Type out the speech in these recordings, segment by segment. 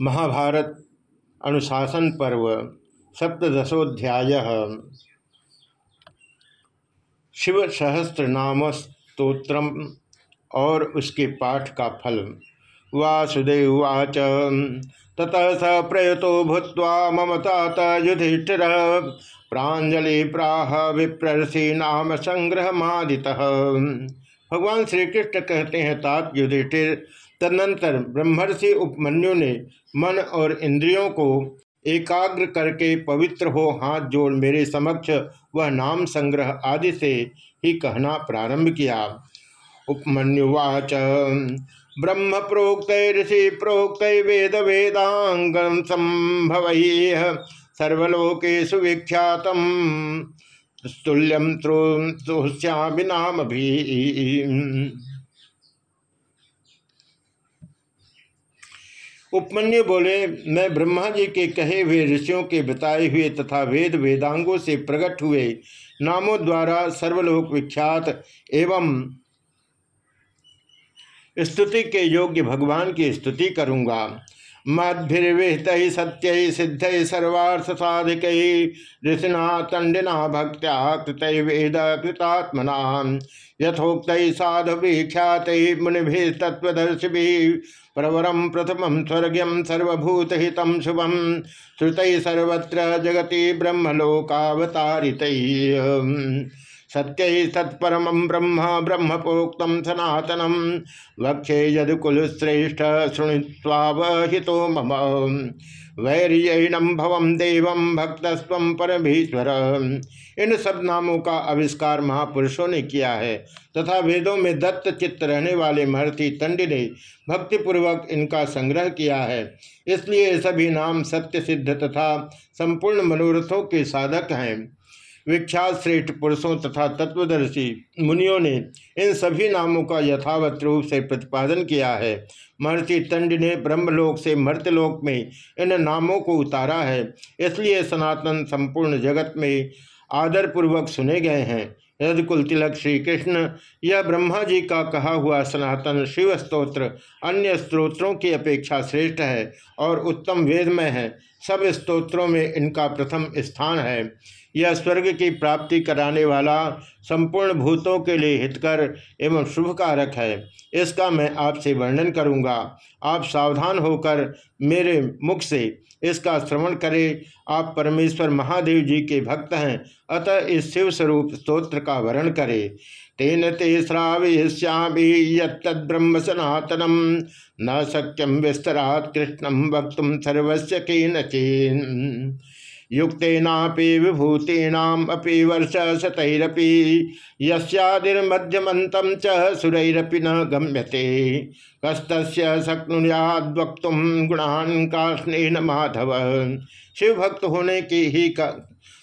महाभारत अनुशासन पर्व सप्तशोध्याय शिव सहस्त्र नाम स्त्रोत्र और उसके पाठ का फल वासुदेववाच ततः स प्रयतो भूत मम तात युधिष्ठिर प्राजलि प्राह विप्रसी नाम संग्रह भगवान श्री कृष्ण कहते हैं, तात युधिष्ठिर तदनंतर ब्रह्मर्षि उपमन्यु ने मन और इंद्रियों को एकाग्र करके पवित्र हो हाथ जोड़ मेरे समक्ष वह नाम संग्रह आदि से ही कहना प्रारंभ किया। उपमन्युवाच, ब्रह्म प्रोक्त ऋषि प्रोक्त वेद वेदांग संभव सर्वलोके सुविख्यात तुल्यम त्रोश्यामी नाम भी उपमन्यु बोले, मैं ब्रह्मा जी के कहे हुए ऋषियों के बताए हुए तथा वेद वेदांगों से प्रकट हुए नामों द्वारा सर्वलोक विख्यात एवं स्तुति के योग्य भगवान की स्तुति करूँगा। मद्भिर्विहित सत्य सिद्ध सर्वार्थ साधिक ऋषिना तंडिना भक्त्या कृत वेद कृतात्मना यथोक्त साधु ख्यात मुनि तत्वदर्शि प्रवरम प्रथम स्वर्गम सर्वभूतहित शुभम श्रुत सर्वत्र जगति ब्रह्मलोकावतारित। सत्य सत्परम ब्रह्म ब्रह्म ब्रह्मपोक्त सनातनम वक्षे यदुकुलश्रेष्ठ शृणुवावहितो मम। वैरियणम भवम देव भक्तस्व परमेश्वर। इन सब नामों का आविष्कार महापुरुषों ने किया है, तथा वेदों में दत्त चित्त रहने वाले महर्षि तंड ने भक्तिपूर्वक इनका संग्रह किया है। इसलिए सभी नाम सत्य सिद्ध तथा संपूर्ण मनोरथों के साधक हैं। विख्यात श्रेष्ठ पुरुषों तथा तत्वदर्शी मुनियों ने इन सभी नामों का यथावत रूप से प्रतिपादन किया है। महर्षि तंड ने ब्रह्मलोक से मर्तलोक में इन नामों को उतारा है। इसलिए सनातन संपूर्ण जगत में आदरपूर्वक सुने गए हैं। यदकुल तिलक श्री कृष्ण यह ब्रह्मा जी का कहा हुआ सनातन शिव स्त्रोत्र अन्य स्त्रोत्रों की अपेक्षा श्रेष्ठ है और उत्तम वेदमय है। सब स्तोत्रों में इनका प्रथम स्थान है। यह स्वर्ग की प्राप्ति कराने वाला संपूर्ण भूतों के लिए हितकर एवं शुभकारक है। इसका मैं आपसे वर्णन करूँगा। आप सावधान होकर मेरे मुख से इसका श्रवण करें। आप परमेश्वर महादेव जी के भक्त हैं, अतः इस शिव स्वरूप स्त्रोत्र का वर्ण करें। तेन ते श्राव्यामी यद्रह्म सनातनम, न सक्यम विस्तरात कृष्णम वक्त सर्वस्व के नचेन युक्तेनापि विभूतीनाम अपि वर्ष शतरपि यस्यादिर्मध्यमंतम च सुरैरपि न गम्यते। कस्त शक्नुयाद्वक्त का स्नेह माधव। शिव भक्त होने की ही का,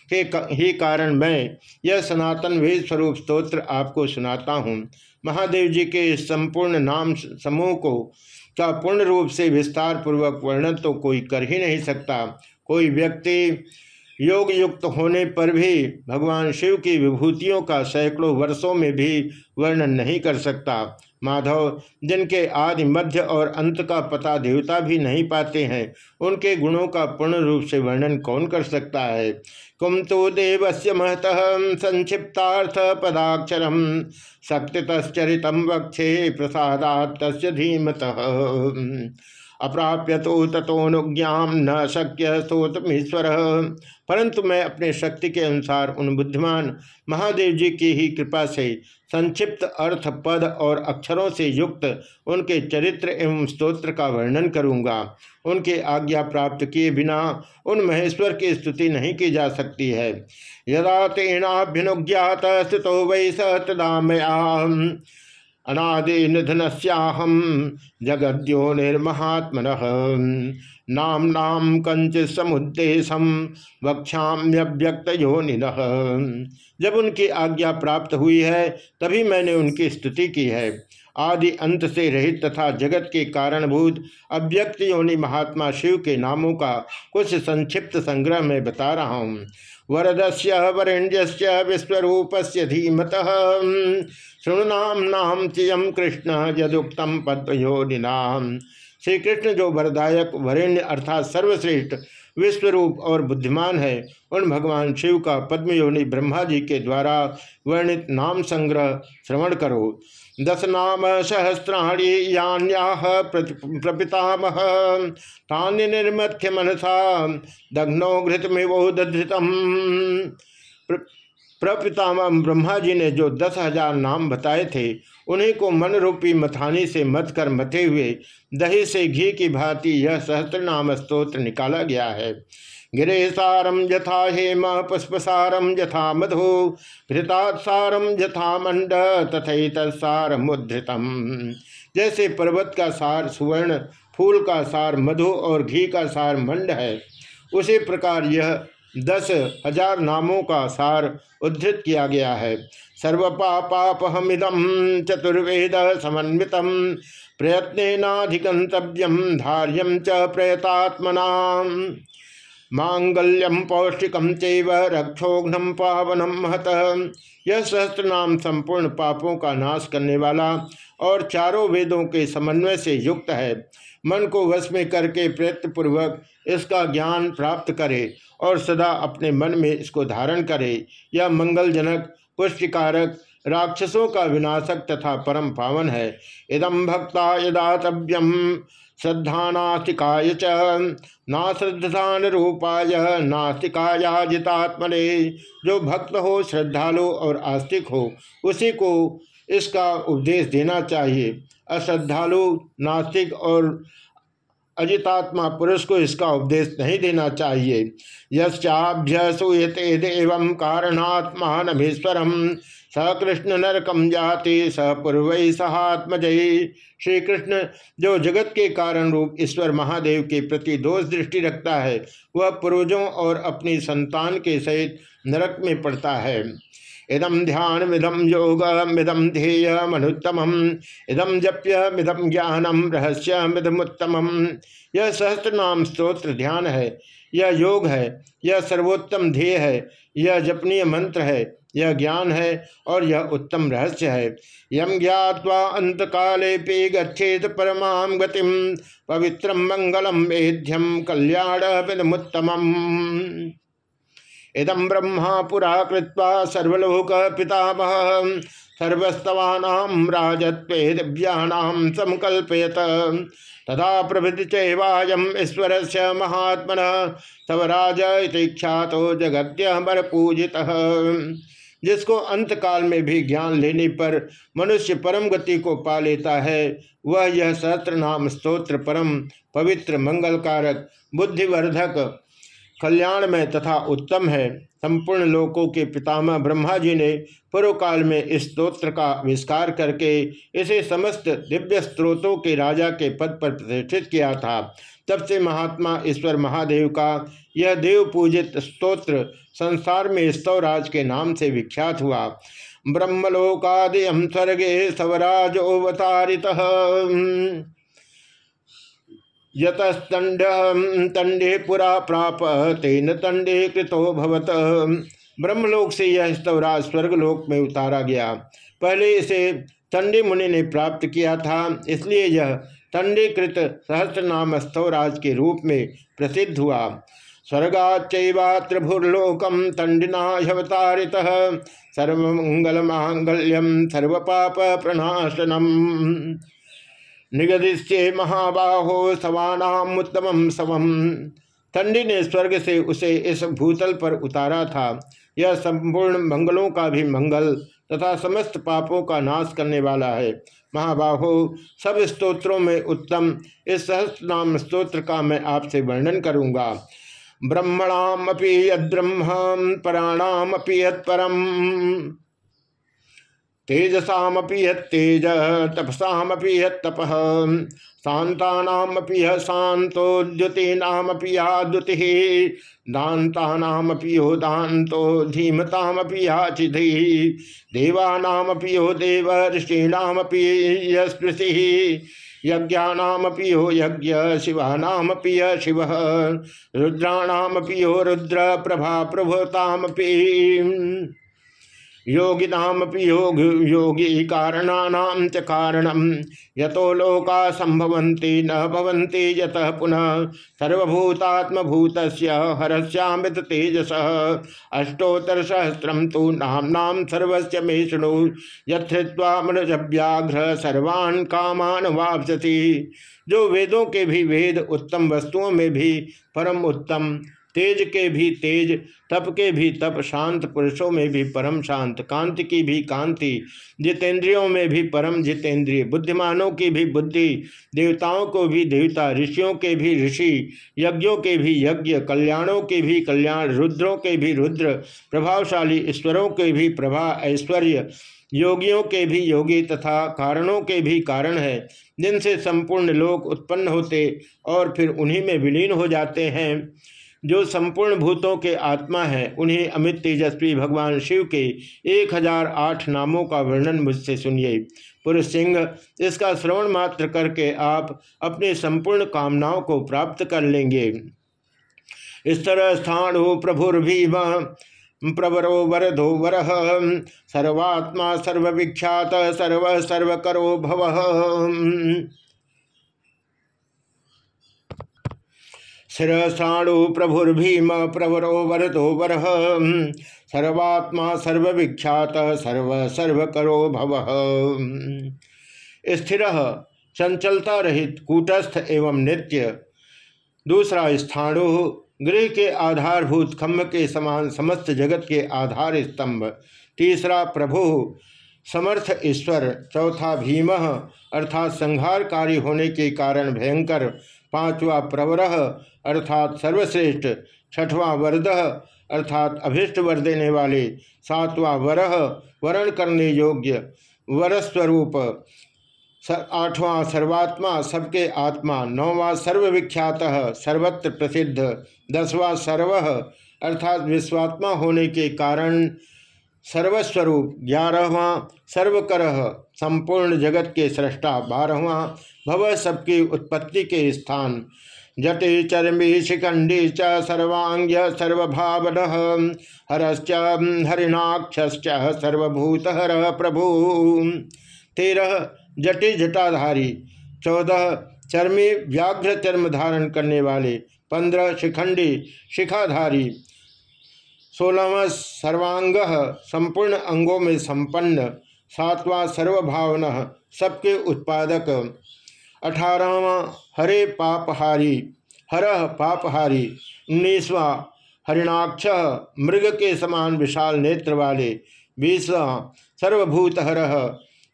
के ही कारण मैं यह सनातन वेद स्वरूप स्तोत्र आपको सुनाता हूँ। महादेव जी के संपूर्ण नाम समूह को का पूर्ण रूप से विस्तार पूर्वक वर्णन तो कोई कर ही नहीं सकता। कोई व्यक्ति योग युक्त होने पर भी भगवान शिव की विभूतियों का सैकड़ों वर्षों में भी वर्णन नहीं कर सकता। माधव, जिनके आदि मध्य और अंत का पता देवता भी नहीं पाते हैं, उनके गुणों का पूर्ण रूप से वर्णन कौन कर सकता है? कुम तो देवस्य महत संक्षिप्तार्थ पदाक्षर शक्तितरित वक्षे प्रसादात धीमत। अप्राप्य तो तथोनुज्ञाम न शक्य स्तोतमीश्वर परंतु मैं अपने शक्ति के अनुसार उन बुद्धिमान महादेव जी की ही कृपा से संक्षिप्त अर्थ, पद और अक्षरों से युक्त उनके चरित्र एवं स्तोत्र का वर्णन करूँगा। उनके आज्ञा प्राप्त किए बिना उन महेश्वर की स्तुति नहीं की जा सकती है। यदा तेनाभ्युनुज्ञात स्थितो वै सतदा अनादि निधनस्याहम जगद्यो निर्महात्मन। नाम नाम कंच समुद्देशम वक्षाम्यव्यक्त योनि जब उनकी आज्ञा प्राप्त हुई है, तभी मैंने उनकी स्तुति की है। आदि अंत से रहित तथा जगत के कारणभूत अव्यक्त योनि महात्मा शिव के नामों का कुछ संक्षिप्त संग्रह में बता रहा हूँ। वरदस्य वरेण्य विश्वरूप से धीमत। शृणुनाम नाम चियम कृष्ण यदुक्तम पद्मयोनिनाम श्री कृष्ण जो वरदायक वरेण्य अर्थात सर्वश्रेष्ठ, विश्वरूप और बुद्धिमान है, उन भगवान शिव का पद्मयोनि ब्रह्मा जी के द्वारा वर्णित नाम संग्रह श्रवण करो। दस नाम सहस्राणी यान्याह प्रपितामह। तान्य निर्मथ्य मनसा, दग्नो घृतमिवोधृतम प्रपितामह ब्रह्मा जी ने जो दस हज़ार नाम बताए थे, उन्हीं को मन रूपी मथानी से मत कर मथे हुए दही से घी की भांति यह सहस्त्र नाम स्त्रोत्र निकाला गया है। गिरे सारम यथा हेम पुष्पसारम यथा मधु घृतात्सारम यथा मंड तथा मुद्रितम जैसे पर्वत का सार सुवर्ण, फूल का सार मधु और घी का सार मंड है, उसी प्रकार यह दस हज़ार नामों का सार उद्धृत किया गया है। सर्वपापापहमिदम चतुर्वेद समन्वित प्रयत्नाधिकंतव्यम धार्यम च प्रयतात्मना। मांगल्यम पौष्टिकम चैव रक्षोघ्नम पावनम महत। यह सहस्त्र नाम संपूर्ण पापों का नाश करने वाला और चारों वेदों के समन्वय से युक्त है। मन को वश में करके प्रयत्नपूर्वक इसका ज्ञान प्राप्त करे और सदा अपने मन में इसको धारण करे। यह मंगलजनक, पुष्टिकारक, राक्षसों का विनाशक तथा परम पावन है। इदम भक्ता यदातव्यम श्रद्धा नास्तिकाय च नाश्रद्धान रूपाय नास्तिकायाजितात्मने। जो भक्त हो, श्रद्धालु और आस्तिक हो, उसी को इसका उपदेश देना चाहिए। अश्रद्धालु, नास्तिक और अजितात्मा पुरुष को इसका उपदेश नहीं देना चाहिए। यश्चाभ्य सूयते देव कारणात्मा नभीश्वरम स कृष्ण नरकम जाति, स पूर्व सहात्मजयी श्री कृष्ण जो जगत के कारण रूप ईश्वर महादेव के प्रति दोष दृष्टि रखता है, वह पूर्वजों और अपनी संतान के सहित नरक में पड़ता है। इदम ध्यान मिदम योग मिदम ध्येय मनुत्तम इदम जप्य मिदम ज्ञानम रहस्य मिदमुत्तम यह सहस्त्र नाम स्त्रोत्र ध्यान है यह योग है यह सर्वोत्तम ध्येय है यह जपनीय मंत्र है यह ज्ञान है और यह उत्तम रहस्य है। यम ज्ञावा अंत काले पे गच्छेद परमा गतिम पवित्रम मंगलम वेद्यम कल्याण विदमुत्तम इदम ब्रह्मा पुरा कृत्वा सर्वलोक पितामह। सर्वस्तवानाम राजत्वे दिव्यानाम समकल्पयत प्रभृति चैवायम ईश्वर से महात्मन, तव राज ख्यातो जगत्य पूजित। जिसको अंत काल में भी ज्ञान लेने पर मनुष्य परम गति को पा लेता है, वह यह सहस्त्र नाम स्त्रोत्र परम पवित्र मंगलकारक, बुद्धिवर्धक कल्याण में तथा उत्तम है। संपूर्ण लोकों के पितामह ब्रह्मा जी ने पूर्व काल में इस स्त्रोत्र का आविष्कार करके इसे समस्त दिव्य स्त्रोतों के राजा के पद पर प्रतिष्ठित किया था। तब से महात्मा ईश्वर महादेव का यह देव पूजित स्तोत्र संसार में स्तवराज के नाम से विख्यात हुआ। ब्रह्मलोकादि हम स्वर्गे सवराजोवतारित यतस्तंड तंडे पुरा प्राप तेन तंडे कृतो भवत। ब्रह्मलोक से यह स्तवराज स्वर्गलोक में उतारा गया। पहले इसे तंडे मुनि ने प्राप्त किया था, इसलिए यह तंडीकृत सहस्त्र नाम स्तवराज के रूप में प्रसिद्ध हुआ। स्वर्गाच्चैवात्र भूर्लोकम तंडिनावतारित सर्वमंगल मांगल्यम सर्व पाप प्रणाशनम निगदिश्चे महाबाहो सवानाम उत्तम समम ठंडी ने स्वर्ग से उसे इस भूतल पर उतारा था। यह संपूर्ण मंगलों का भी मंगल तथा समस्त पापों का नाश करने वाला है। महाबाहो, सब स्तोत्रों में उत्तम, इस सहस्त्र नाम स्तोत्र का मैं आपसे वर्णन करूँगा। ब्रह्मणाम अपि यद ब्रह्म पराणाम अपि यत्परम। तेजसामपि येज तपसामपि यत्तप शांतानामपि यह शांतो द्युतीनामपि या द्युति। दातानामपि यो दातो धीमतामपि या चिधि। देवानामपि यो देव, ऋषीणामपि यस्पृशि यज्ञानामपि यो यज्ञ, शिवानामपि य शिव। रुद्राणामपि यो रुद्र, प्रभा प्रभुतामपि। योगिनामपि योग योगी कारणानां च कारणम यतो लोका संभवन्ति न भवन्ति यतः पुनः सर्वभूतात्मभूत हरस्यामृत तेजस। अष्टोत्तर सहस्रम तो नाम सर्वस्य मे शृणु। मृजव्याघ्र सर्वान् कामान वापसति जो वेदों के भी वेद उत्तम वस्तुओं में भी परम उत्तम तेज के भी तेज, तप के भी तप, शांत पुरुषों में भी परम शांत, कांति की भी कांति, जितेंद्रियों में भी परम जितेंद्रिय, बुद्धिमानों की भी बुद्धि, देवताओं को भी देवता, ऋषियों के भी ऋषि, यज्ञों के भी यज्ञ, कल्याणों के भी कल्याण, रुद्रों के भी रुद्र, प्रभावशाली ईश्वरों के भी प्रभा ऐश्वर्य, योगियों के भी योगी तथा कारणों के भी कारण है। जिनसे संपूर्ण लोक उत्पन्न होते और फिर उन्हीं में विलीन हो जाते हैं। जो संपूर्ण भूतों के आत्मा है, उन्हें अमित तेजस्वी भगवान शिव के एक हज़ार आठ नामों का वर्णन मुझसे सुनिए। पुरुष सिंह, इसका श्रवण मात्र करके आप अपने संपूर्ण कामनाओं को प्राप्त कर लेंगे। इस तरह स्थान हो प्रभुर्भीम, प्रवरो वरदो वर, सर्वात्मा सर्वविख्यात सर्व सर्वकरो भव। शिरसाणु प्रभुर्भीम प्रवरो वरदो वर। सर्वात्मा सर्वविख्यात, सर्व सर्वकरो भव। स्थिर चंचलता रहित कूटस्थ एवं नित्य दूसरा स्थाणु गृह के आधारभूत खम्भ के समान समस्त जगत के आधार स्तंभ। तीसरा प्रभु समर्थ ईश्वर। चौथा भीम अर्थात संहारकारी होने के कारण भयंकर पांचवा प्रवर अर्थात सर्वश्रेष्ठ, छठवां वरद अर्थात अभिष्ट वर देने वाले, सातवां वरह वरण करने योग्य, वरस्वरूप आठवां सर्वात्मा सबके आत्मा, नौवां सर्वविख्यात सर्वत्र प्रसिद्ध, दसवां सर्व अर्थात विश्वात्मा होने के कारण सर्वस्वरूप ग्यारहवा सर्वकर संपूर्ण जगत के सृष्टा बारहवा, भव सबकी उत्पत्ति के स्थान। जटे चरमी शिखंडी च सर्वांग्य सर्वभावन, हरश्च हरिणाक्ष सर्वभूत हर प्रभु। तेरह जटे जटाधारी, चौदह चर्मी व्याघ्र चर्म धारण करने वाले, पंद्रह शिखंडी शिखाधारी सोलहवा सर्वांग संपूर्ण अंगों में संपन्न सातवां सर्वभावन सबके उत्पादक। अठारहवा हरे पापहारी, हर पापहारी। उन्नीसवा हरिणाक्ष, मृग के समान विशाल नेत्र वाले। बीसवा सर्वभूत हर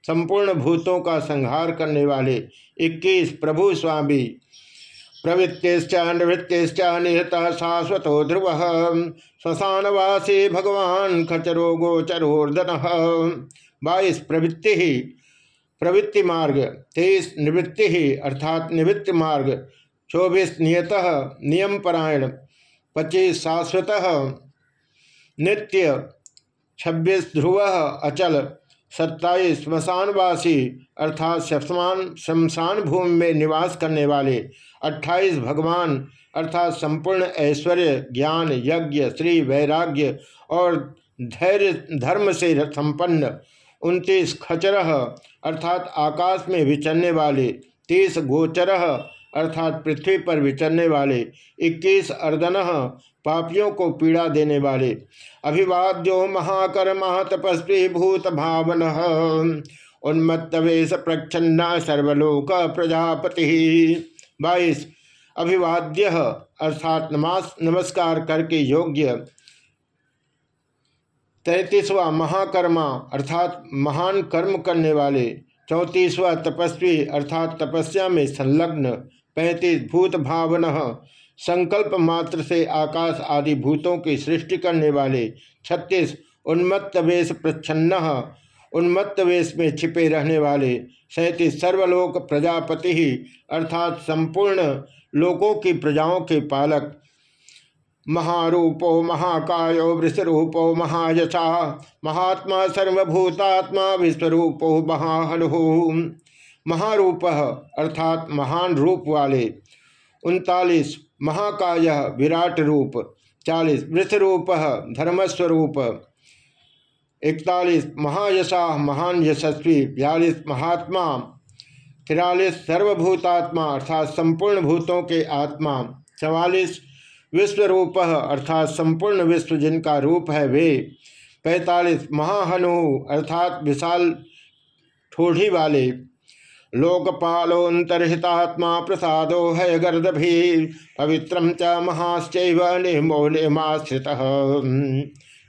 संपूर्ण भूतों का संहार करने वाले। इक्कीस प्रभु स्वामी। प्रवृत्तिश्च निवृत्तिश्च निहता शाश्वत ध्रुव। श्मशानवासी भगवान खचरो गोचरोर्दन बाईस प्रवृत्ति ही प्रवृत्ति मार्ग तेईस निवृत्ति ही अर्थात निवृत्ति मार्ग चौबीस नियत नियम परायण पच्चीस शाश्वत नित्य। छब्बीस ध्रुव अचल। सत्ताईस श्मशानवासी अर्थात शमशान शमशान भूमि में निवास करने वाले अट्ठाईस भगवान, अर्थात संपूर्ण ऐश्वर्य, ज्ञान, यज्ञ, श्री वैराग्य और धैर्य, धर्म से संपन्न उनतीस खचर अर्थात आकाश में विचरने वाले तीस गोचर अर्थात पृथ्वी पर विचरने वाले इक्कीस अर्दन पापियों को पीड़ा देने वाले अभिवाद्यो महाकर्मा तपस्वी भूत भावन उन्मत्तवेश प्रच्छन्न सर्वलोक प्रजापति। बाईस, अभिवाद्य अर्थात नमास नमस्कार करके योग्य तैतीसवा महाकर्मा अर्थात महान कर्म करने वाले, चौंतीसवा तपस्वी अर्थात तपस्या में संलग्न, पैंतीस, भूत भावन संकल्प मात्र से आकाश आदि भूतों की सृष्टि करने वाले, छत्तीस उन्मत्त वेश प्रच्छन्न उन्मत्त वेश में छिपे रहने वाले सैंतीस सर्वलोक प्रजापति ही, अर्थात संपूर्ण लोकों की प्रजाओं के पालक। महारूपो, महाकायो, वृषरूपो, महायशा, महात्मा, सर्वभूतात्मा, विश्वरूपो महाहनु महारूप, अर्थात महान रूप वाले। उनतालीस, महाकाय, विराट रूप। चालीस, वृषरूप, धर्मस्वरूप। इकतालीस महायशा महान यशस्वी बयालीस, महात्मा, तिरालीस, सर्वभूतात्मा, अर्थात संपूर्ण भूतों के आत्मा, चवालीस विश्व रूप अर्थात संपूर्ण विश्व जिनका रूप है वे, पैतालीस, महाहनु, अर्थात विशाल ठोढ़ी वाले लोकपालोन्तर्हितात्मा प्रसादो है गर्दभी पवित्रम च महाश्चैव निमो निमाश्रित।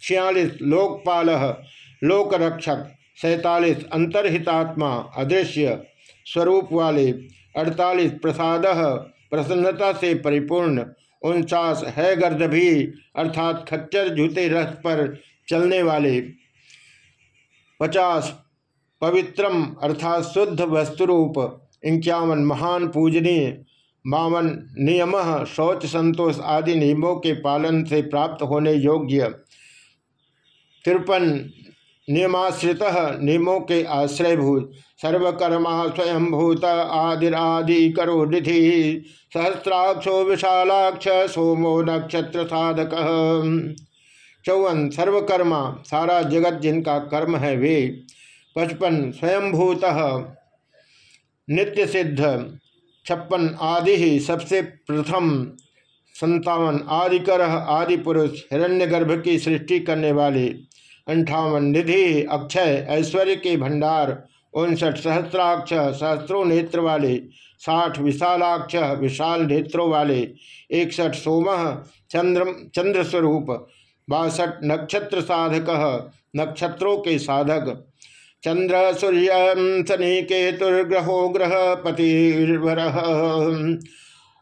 छियालीस लोकपाल लोकरक्षक सैतालीस अंतर्हितात्मा, अदृश्य स्वरूप वाले, अड़तालीस प्रसाद, प्रसन्नता से परिपूर्ण, उनचास है गर्दभी, अर्थात खच्चर जूते रथ पर चलने वाले। पचास पवित्रम, अर्थात शुद्ध वस्तुरूप, इक्यावन महान पूजनीय, बावन नियम, शौच संतोष आदि नियमों के पालन से प्राप्त होने योग्य। तिरपन नियमाश्रित नियमों के आश्रयभूत, सर्वकर्मा स्वयंभूत आदिरादि करो निधि, सहस्राक्षो विशालाक्ष सोमो नक्षत्र साधक। चौवन, सर्वकर्मा, सारा जगत जिनका कर्म है वे। पचपन, स्वयंभूत नित्य सिद्ध छप्पन आदि ही सबसे प्रथम संतावन आदिकर आदि पुरुष हिरण्यगर्भ की सृष्टि करने वाले अंठावन निधि अक्षय ऐश्वर्य के भंडार, उनसठ सहस्राक्ष सहस्त्रों नेत्र वाले, साठ विशालाक्ष विशाल नेत्रों वाले इकसठ सोम चंद्र चंद्र स्वरूप बासठ नक्षत्र साधक नक्षत्रों के साधक चंद्र सूर्य शनि केतुर्ग्रहो ग्रह पतिर्वर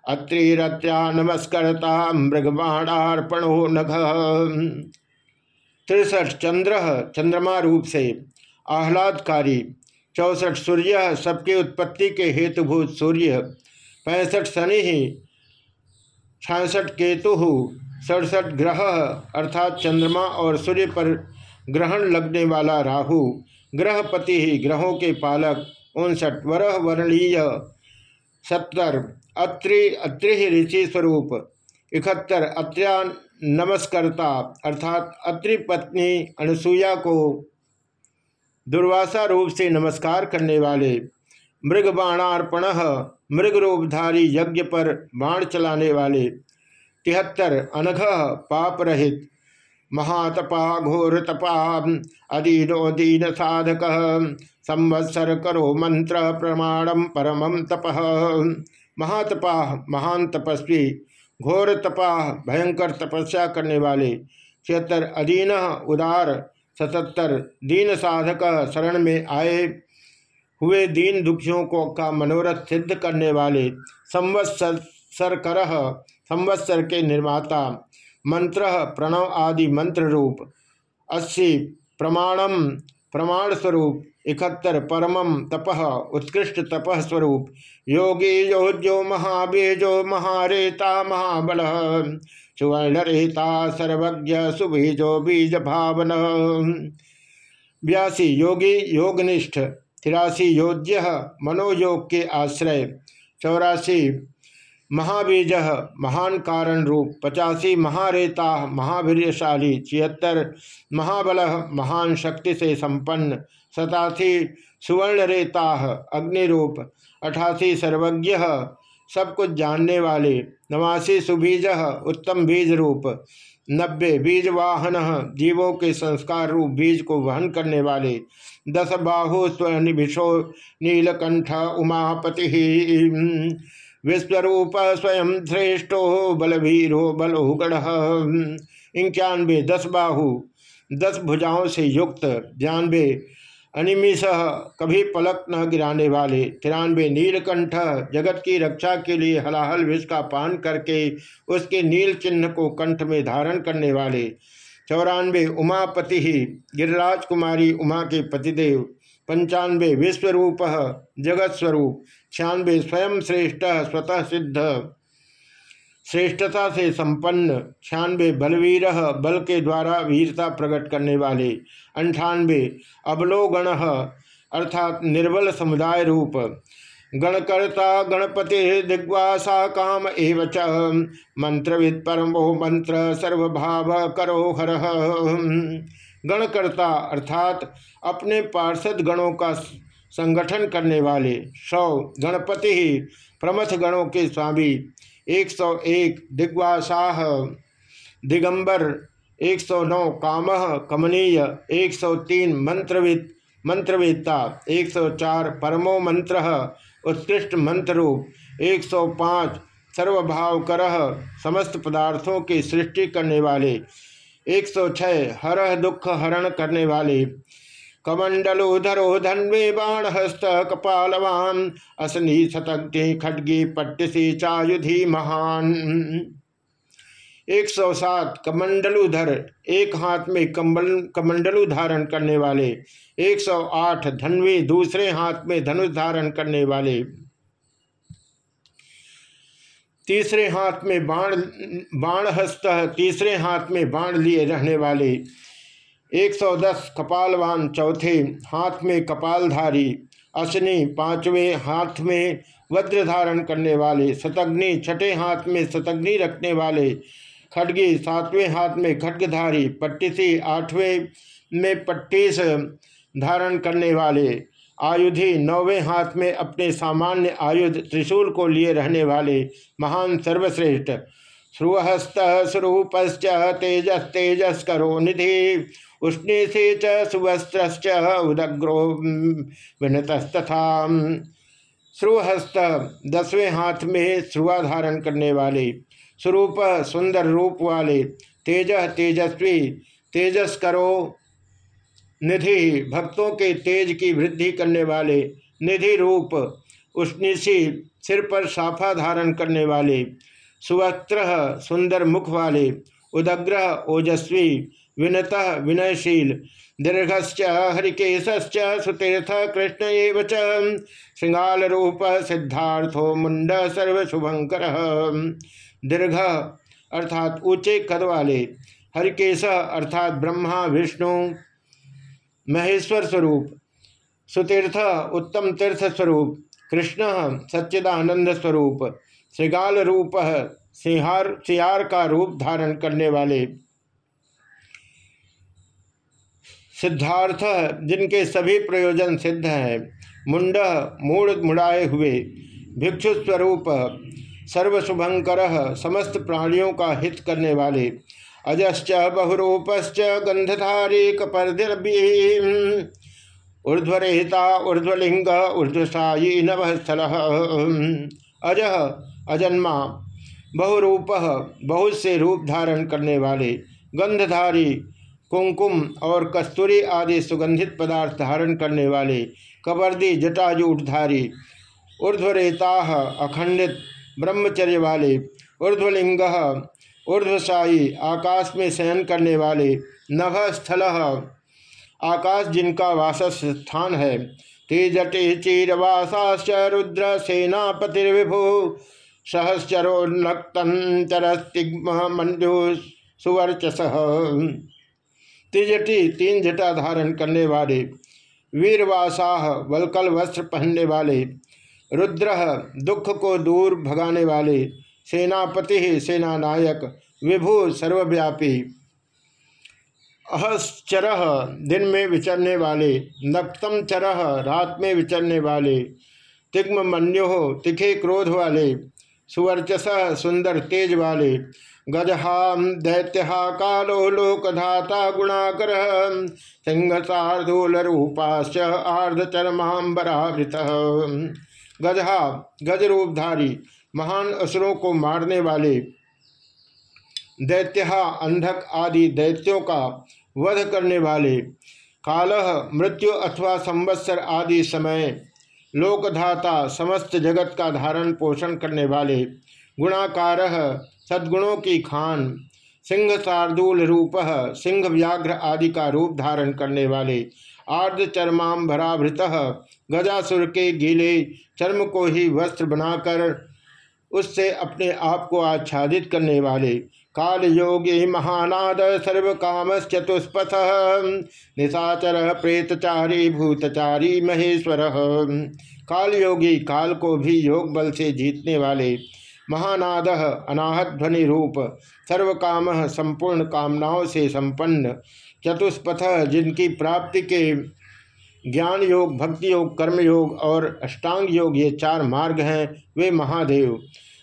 अत्रिरत्या नमस्कर्ता मृगबाणार्पणो नघ तिरसठ चंद्र चंद्रमा रूप से आह्लादकारी। चौसठ सूर्य सबके उत्पत्ति के हेतुभूत सूर्य। पैंसठ शनि ही। छियासठ केतु सड़सठ ग्रह अर्थात चंद्रमा और सूर्य पर ग्रहण लगने वाला राहु। ग्रहपति ही ग्रहों के पालक। उनसठ वरह वर्णीय। सत्तर अत्रि अत्रि ऋषि स्वरूप इकहत्तर, अत्र्या नमस्कर्ता। अर्थात अत्रि पत्नी अनुसुईया को दुर्वासा रूप से नमस्कार करने वाले। मृग बाणार्पण मृग रूपधारी यज्ञ पर बाण चलाने वाले। तिहत्तर, अनघ पाप रहित महातपा घोर तपा अदीनो दीन साधक संवत्सर करो मंत्र प्रमाणम परमम तप। महातपा, महान तपस्वी, घोर तपा, भयंकर तपस्या करने वाले, छिहत्तर अधीन, उदार, सतहत्तर दीन साधक शरण में आए हुए दीन दुखियों को का मनोरथ सिद्ध करने वाले संवत्सर कर संवत्सर के निर्माता, मंत्र, प्रणव आदि मंत्र रूप अस्सी प्रमाणम प्रमाण स्वरूप इकहत्तर परमम तपह उत्कृष्ट तपह स्वरूप। योगी योज्यो महाबीजो, महारेता, महाबल सुवर्ण रेता सर्वज्ञ, सुबीजो बीज भावन ब्यासी योगी, योगनिष्ठ, तिरासी योज्य मनोयोग के आश्रय। चौरासी महाबीज, महान कारण रूप, पचासी महारेता महावीरशाली छिहत्तर महाबल, महान शक्ति से संपन्न, सतासी सुवर्ण रेता अग्निरूप, अठासी सर्वज्ञ, सब कुछ जानने वाले, नवासी सुबीज, उत्तम बीज रूप, नब्बे बीज वाहन जीवों के संस्कार रूप बीज को वहन करने वाले, दस बाहु स्वनिभिषो नीलकंठ उमापति। विश्वरूप स्वयं श्रेष्ठो बलवीरो बलोगढ़ इक्यानवे, दस बाहु। दस भुजाओं से युक्त जानवे अनिमिष। कभी पलक न गिराने वाले, तिरानवे, नीलकंठ। जगत की रक्षा के लिए हलाहल विष का पान करके उसके नील चिन्ह को कंठ में धारण करने वाले। चौरानवे, उमापति ही गिरिराज कुमारी उमा के पतिदेव। पंचानवे विश्वरूप जगत स्वरूप छियानवे स्वयं श्रेष्ठ, स्वतः सिद्ध। श्रेष्ठता से संपन्न, छियानवे बलवीर, बल के द्वारा वीरता प्रकट करने वाले। अंठानवे अवलोगण, अर्थात निर्बल समुदाय रूप। गणकर्ता, गणपति दिग्वासा काम एवच। मंत्रविद परमो मंत्र, सर्वभाव करो हर। गणकर्ता अर्थात अपने पार्षद गणों का संगठन करने वाले सौ गणपति ही प्रमथ गणों के स्वामी। 101 दिग्वासाह, दिगंबर। 109 काम कमनीय। 103 मंत्रविद, मंत्रवेत्ता। 104 परमो मंत्र, उत्कृष्ट मंत्र रूप 105 सर्वभावकर, समस्त पदार्थों की सृष्टि करने वाले। 106 हर दुख हरण करने वाले। कमंडलोधरो धन्वे बाण हस्त कपालवान, असनी शतज्ञ खड्गी पट्टसी चायुधि महान। एक सौ सात कमंडलुधर एक हाथ में कम्बल कमंडलु धारण करने वाले। एक सौ आठ धनवे दूसरे हाथ में धनुष धारण करने वाले। तीसरे हाथ में बाण बाण हस्त तीसरे हाथ में बाण लिए रहने वाले। 110 कपालवान, चौथे हाथ में कपालधारी अश्नि पाँचवें हाथ में वज्र धारण करने वाले शतग्नि छठे हाथ में शतग्नि रखने वाले, खड्गी, सातवें हाथ में खड्गधारी पट्टीसी आठवें में पट्टीस धारण करने वाले। आयुधि नौवें हाथ में अपने सामान्य आयुध त्रिशूल को लिए रहने वाले महान सर्वश्रेष्ठ श्रुहस्त स्वरूपश्च तेजस तेजस करो निधि, उष्णी से चुवस्त्र उदग्रो विनतस्तथा। श्रुहस्त दसवें हाथ में श्रुआ धारण करने वाले स्वरूप सुंदर रूप वाले तेज तेजस्वी तेजस करो निधि भक्तों के तेज की वृद्धि करने वाले, निधि रूप उष्णिशी सिर पर साफा धारण करने वाले सुवस्त्र सुंदर मुख वाले, उदग्रह ओजस्वी, विनत विनयशील, दीर्घश्च हरिकेशश्च सुतीर्थ कृष्ण एव श्रृंगाल रूप सिद्धार्थो मुंड सर्वशुभंकर दीर्घ अर्थात ऊँचे कद वाले, हरिकेश अर्थात ब्रह्मा, विष्णु महेश्वर स्वरूप, सुतीर्थ उत्तम तीर्थ स्वरूप, कृष्ण सच्चिदानंद स्वरूप, श्रृगाल रूप सिंहार, सियार का रूप धारण करने वाले सिद्धार्थ, जिनके सभी प्रयोजन सिद्ध हैं, मुंड, मूड मुड़ाए हुए, भिक्षु स्वरूप, सर्वशुभंकर, समस्त प्राणियों का हित करने वाले अजश्च बहुरूपश्च गंधधारी कपर्दिर्भी ऊर्ध्वरेता ऊर्ध्वलिंग ऊर्ध्वशायी नभस्थल अज, अजन्मा, बहुरूप, बहुत से रूप धारण करने वाले गंधधारी कुंकुम और कस्तूरी आदि सुगंधित पदार्थ धारण करने वाले कबर्दी जटाजूटधारी, ऊर्ध्वरेता अखंडित ब्रह्मचर्य वाले ऊर्ध्वलिंग ऊर्ध्वशाही, आकाश में शयन करने वाले नभ स्थल आकाश जिनका वास स्थान है। तेजटे चीरवासाश्च रुद्र सेनापतिर्विभु सहस्रोन्नक्तरस्तिग्मंजु सुवर्चस तिजटी तीन जटा धारण करने वाले, वीरवासाह वलकल वस्त्र पहनने वाले, रुद्र दुख को दूर भगाने वाले सेनापति सेना नायक विभु सर्वव्यापी। अहश्चर, दिन में विचरने वाले नक्तम चर, रात में विचरने वाले तिग्म मन्यो तिखे क्रोध वाले, सुवर्चस, सुंदर तेज वाले, गजहा, दैत्या, कालो लोकधाता, गुणाकर सिंह शार्दूल रूपाश्च आर्धचरमाबरावृत गजहा गज रूपधारी महान असुरों को मारने वाले दैत्या अंधक आदि दैत्यों का वध करने वाले कालह, मृत्यु अथवा संवत्सर आदि समय लोकधाता समस्त जगत का धारण पोषण करने वाले गुणाकार, सद्गुणों की खान, सिंह शार्दूल रूप, सिंह व्याघ्र आदि का रूप धारण करने वाले आर्द चरमाम्भराभृत गजासुर के गीले चर्म को ही वस्त्र बनाकर उससे अपने आप को आच्छादित करने वाले। काल योगी महानाद सर्व काम चतुष्पथ निशाचर प्रेतचारी भूतचारी महेश्वर। काल योगी काल को भी योग बल से जीतने वाले। महानाद अनाहत ध्वनि रूप सर्व काम संपूर्ण कामनाओं से संपन्न। चतुष्पथ जिनकी प्राप्ति के ज्ञान योग भक्ति योग कर्म योग और अष्टांग योग ये चार मार्ग हैं, वे महादेव।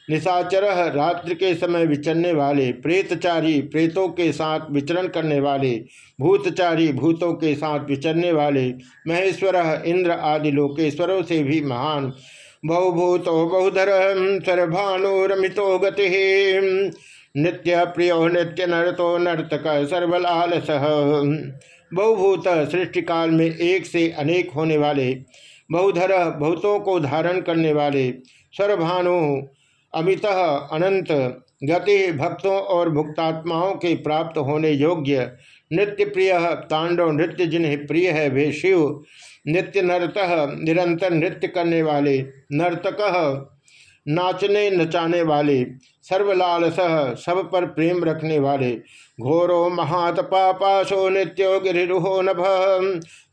निशाचर रात्रि के समय विचरने वाले, प्रेतचारी प्रेतों के साथ विचरण करने वाले, भूतचारी भूतों के साथ विचरने वाले, महेश्वर इंद्र आदि लोकेश्वरों से भी महान। बहुभूतो बहुधर सर्भानुरमितो गति। नित्य प्रियो नित्य नरतो नर्तक सर्वलालस। बहुभूत सृष्टि काल में एक से अनेक होने वाले, बहुधर बहुतों को धारण करने वाले, सर्वभानु अमित अनंत, गति भक्तों और भुक्तात्माओं के प्राप्त होने योग्य नृत्य प्रिय तांडव नृत्य जिन्हें प्रिय है वे शिव, नित्य नर्त निरंतर नृत्य करने वाले नर्तक नाचने नचाने वाले सर्वलाल सह सब पर प्रेम रखने वाले, घोरो महातपापाशो नित्यो गिरिहो नभ,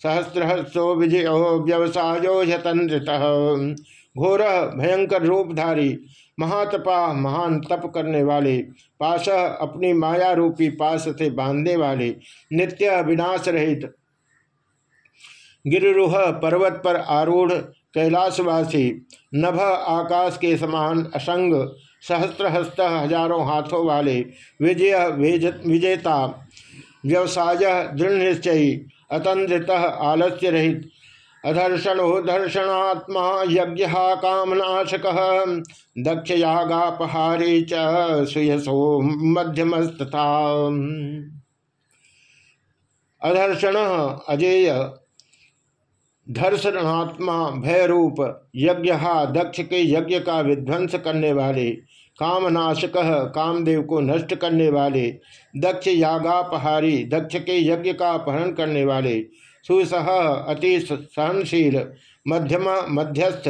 सहस्रहस्रो विजयो व्यवसायो यतंत्रित घोर भयंकर रूपधारी महातपा महान तप करने वाले पाश अपनी माया रूपी पास से बांधने वाले, नित्य विनाश रहित। गिरिरुह पर्वत पर आरूढ़ कैलाशवासी, नभ आकाश के समान असंग, सहस्त्रहस्त हज़ारों हाथों वाले विजय विजेता, व्यवसाय, दृढ़ निश्चयी अतंत्रित आलस्य रहित, अधर्षणो, दर्शनात्मा, यज्ञ, कामनाशक दक्ष यागापहारे चुयसो मध्यमस्तथा। अधर्षण, अजेय धर्षणात्मा भयरूप यज्ञ दक्ष के यज्ञ का विध्वंस करने वाले, कामनाशक कामदेव को नष्ट करने वाले, दक्ष यागापहारी, दक्ष के यज्ञ का अपहरण करने वाले, सुसह अति सहनशील, मध्यम, मध्यस्थ,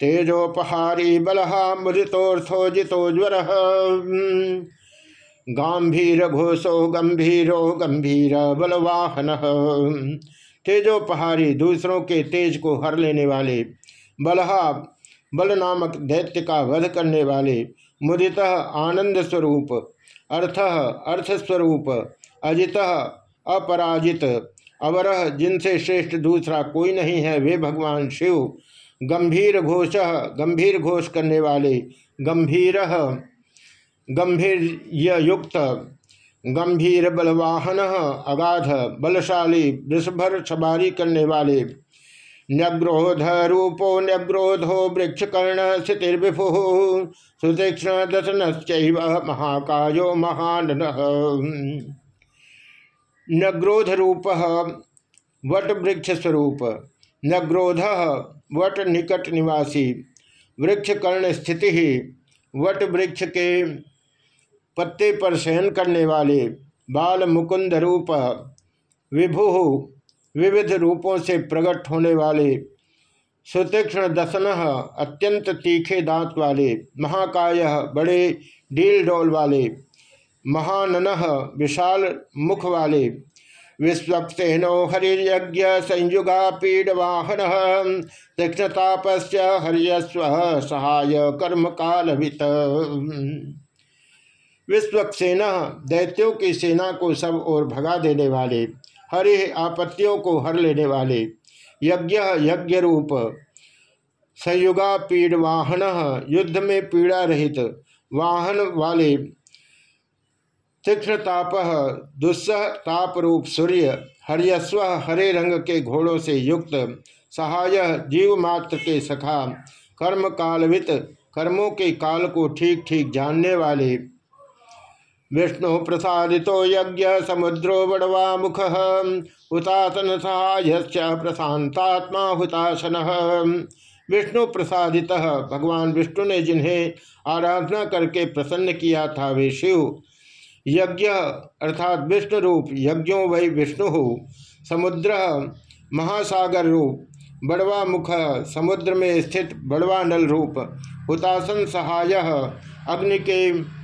तेजोपहारी बलहा मृतोर्थो जितोज्वर गांभीर घोषो गंभीरो गंभीर बलवाहन। तेजोपहारी दूसरों के तेज को हर लेने वाले, बलहा, बल नामक दैत्य का वध करने वाले, मुदित आनंद स्वरूप, अर्थ अर्थ स्वरूप, अजित अपराजित, अवरह जिनसे श्रेष्ठ दूसरा कोई नहीं है, वे भगवान शिव, गंभीर घोष गंभीर घोष करने वाले, गंभीर गंभीर युक्त गंभीर बलवाहन अगाध, बलशाली वृषभर सवारी करने वाले। न्यग्रोध रूपो न्यग्रोधो वृक्ष कर्ण स्थितिर्विभु, सुतीक्षण दशन महाकायो महान नग्रोध रूप वट वृक्ष स्वरूप नग्रोध वट निकट निवासी वृक्ष कर्ण स्थिति वट वृक्ष के पत्ते पर शयन करने वाले बाल मुकुंद रूप, विभु विविध रूपों से प्रकट होने वाले सुतीक्षण दसन अत्यंत तीखे दांत वाले, महाकाय बड़े डील डोल वाले, महानन विशाल मुख वाले विश्वक्सेनो हरियज्ञ संयुगा पीडवाहन तीक्षतापस्य हरियस्व सहाय कर्म काल विश्वक्सेना दैत्यों की सेना को सब ओर भगा देने वाले, हरे आपत्तियों को हर लेने वाले, यज्ञ यज्ञ रूप संयुगा पीड़ वाहन, युद्ध में पीड़ा रहित वाहन वाले, तीक्ष्ण ताप, दुस्सह ताप रूप सूर्य, हरियस्व हरे रंग के घोड़ों से युक्त, सहाय जीव मात्र के सखा कर्म कालवित कर्मों के काल को ठीक ठीक जानने वाले विष्णु प्रसादितो यज्ञ समुद्रो बड़वा मुख हुतासन सहाय प्रशांतात्मा हुतासन विष्णु प्रसादित भगवान विष्णु ने जिन्हें आराधना करके प्रसन्न किया था वे शिव। यज्ञ अर्थात विष्णु रूप, यज्ञों वही विष्णु समुद्र महासागर रूप बड़वा मुख, समुद्र में स्थित बड़वा नल रूप, हुतासन सहाय, अग्नि के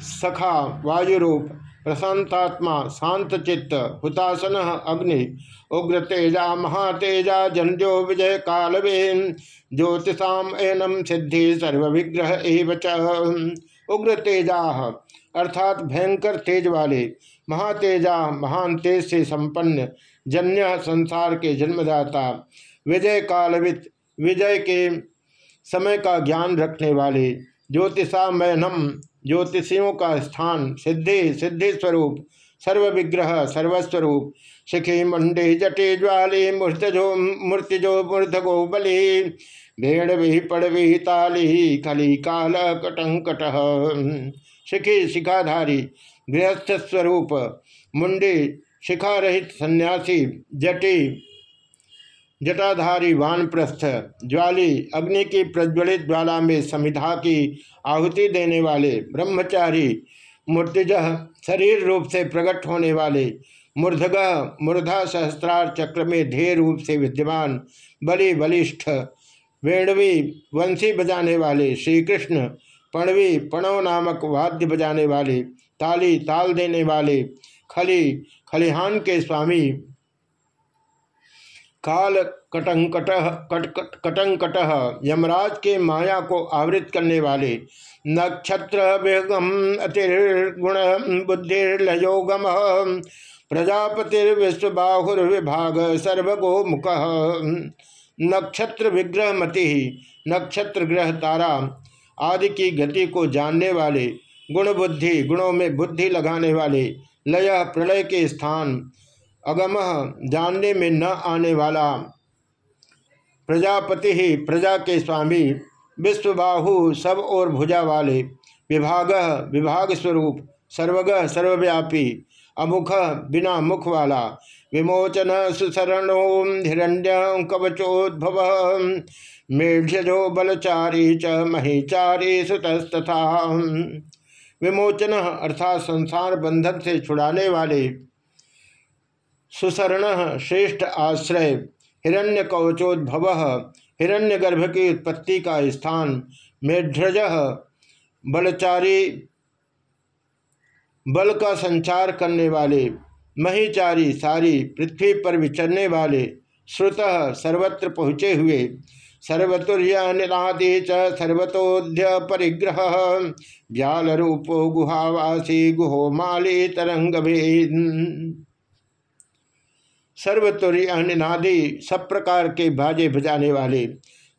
सखा, वायुरूप, प्रशांतात्मा, शांत चित्त, हुतासन, अग्नि उग्र तेजा महातेजा जंजो विजय कालवेन ज्योतिषाम एनम सिद्धि, सर्वविग्रह एवं उग्र तेजा अर्थात भयंकर तेज वाले, महातेजा, महान तेज से संपन्न, जन्य संसार के जन्मदाता, विजय कालवित, विजय के समय का ज्ञान रखने वाले ज्योतिषा मैनम ज्योतिषियों का स्थान, सिद्धि सिद्धि स्वरूप सर्व विग्रह सर्वस्वरूप, शिखी मंडे, जटे ज्वाले, मूर्तजो, मूर्तिजो मूर्धगो बलि भेड़ भी पड़वी, ताली, खली, काल, कटंकट। शिखी, शिखाधारी, गृहस्थ स्वरूप, मुंडे शिखा रहित सन्यासी, जटी जटाधारी वानप्रस्थ, ज्वाली अग्नि की प्रज्वलित ज्वाला में समिधा की आहुति देने वाले ब्रह्मचारी मूर्तिज शरीर रूप से प्रकट होने वाले मूर्धग, मूर्धा सहस्त्रार चक्र में ध्येय रूप से विद्यमान, बलि बलिष्ठ, वेणवी, वंशी बजाने वाले श्री कृष्ण पणवी पणव नामक वाद्य बजाने वाले, ताली ताल देने वाले खली, खलिहान के स्वामी काल कटंकट कटंकट यमराज के माया को आवृत करने वाले नक्षत्र अतिर्गुण बुद्धिर्लयोगम, प्रजापतिर्विश्वबाहुर्विभाग सर्वगो मुख नक्षत्र विग्रह मति नक्षत्र ग्रह तारा आदि की गति को जानने वाले गुण बुद्धि गुणों में बुद्धि लगाने वाले, लय प्रलय के स्थान अगम जानने में न आने वाला प्रजापति ही प्रजा के स्वामी, विश्वबाहु सब और भुजा वाले विभाग विभाग स्वरूप, सर्वग, सर्वव्यापी, अमुख, बिना मुख वाला, विमोचन सुसरणो, हिरण्य, कवचोद्भव मेढ्यजो बलचारी च, महीचारी सुतस्तथा। विमोचन अर्थात संसार बंधन से छुड़ाने वाले सुसर्ण श्रेष्ठ आश्रय। हिरण्य कवचोद्भव हिरण्य गर्भ की उत्पत्ति का स्थान। मेढ्रज। बलचारी, बल का संचार करने वाले। महीचारी, सारी पृथ्वी पर विचरने वाले। श्रुत सर्वत्र पहुँचे हुए। सर्वतुर्य निनादि च सर्वतोध्य परिग्रह। व्याल रूपो गुहावासी गुहो माली तरंग भेद सर्वतुर्य निनादि सब प्रकार के बाजे बजाने वाले,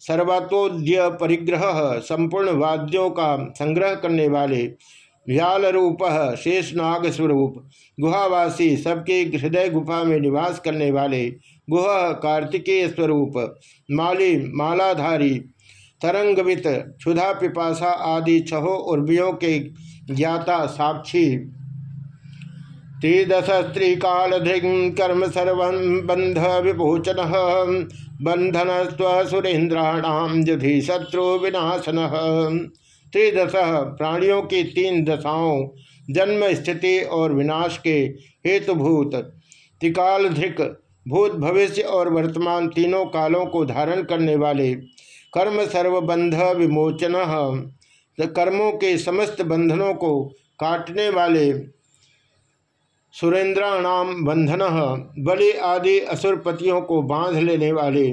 सर्वतोद्य परिग्रह संपूर्ण वाद्यों का संग्रह करने वाले व्याल रूप शेषनाग स्वरूप गुहावासी सबके हृदय गुफा में निवास करने वाले, गुह कार्तिकेय स्वरूप, माली, मालाधारी, तरंगवित, क्षुधा पिपासा आदि छहों उर्वियों के ज्ञाता साक्षी त्रिदश स्त्री काल कर्म सर्व बंध विभूचन बंधन स्वसुरेन्द्राणाम युधि शत्रु विनाशन त्रिदश प्राणियों की तीन दशाओं, जन्म, स्थिति और विनाश के हेतुभूत त्रिकाल धिक भूत भविष्य और वर्तमान तीनों कालों को धारण करने वाले कर्म सर्वबंध विमोचन कर्मों के समस्त बंधनों को काटने वाले सुरेंद्राणाम बंधन बलि आदि असुरपतियों को बाँध लेने वाले,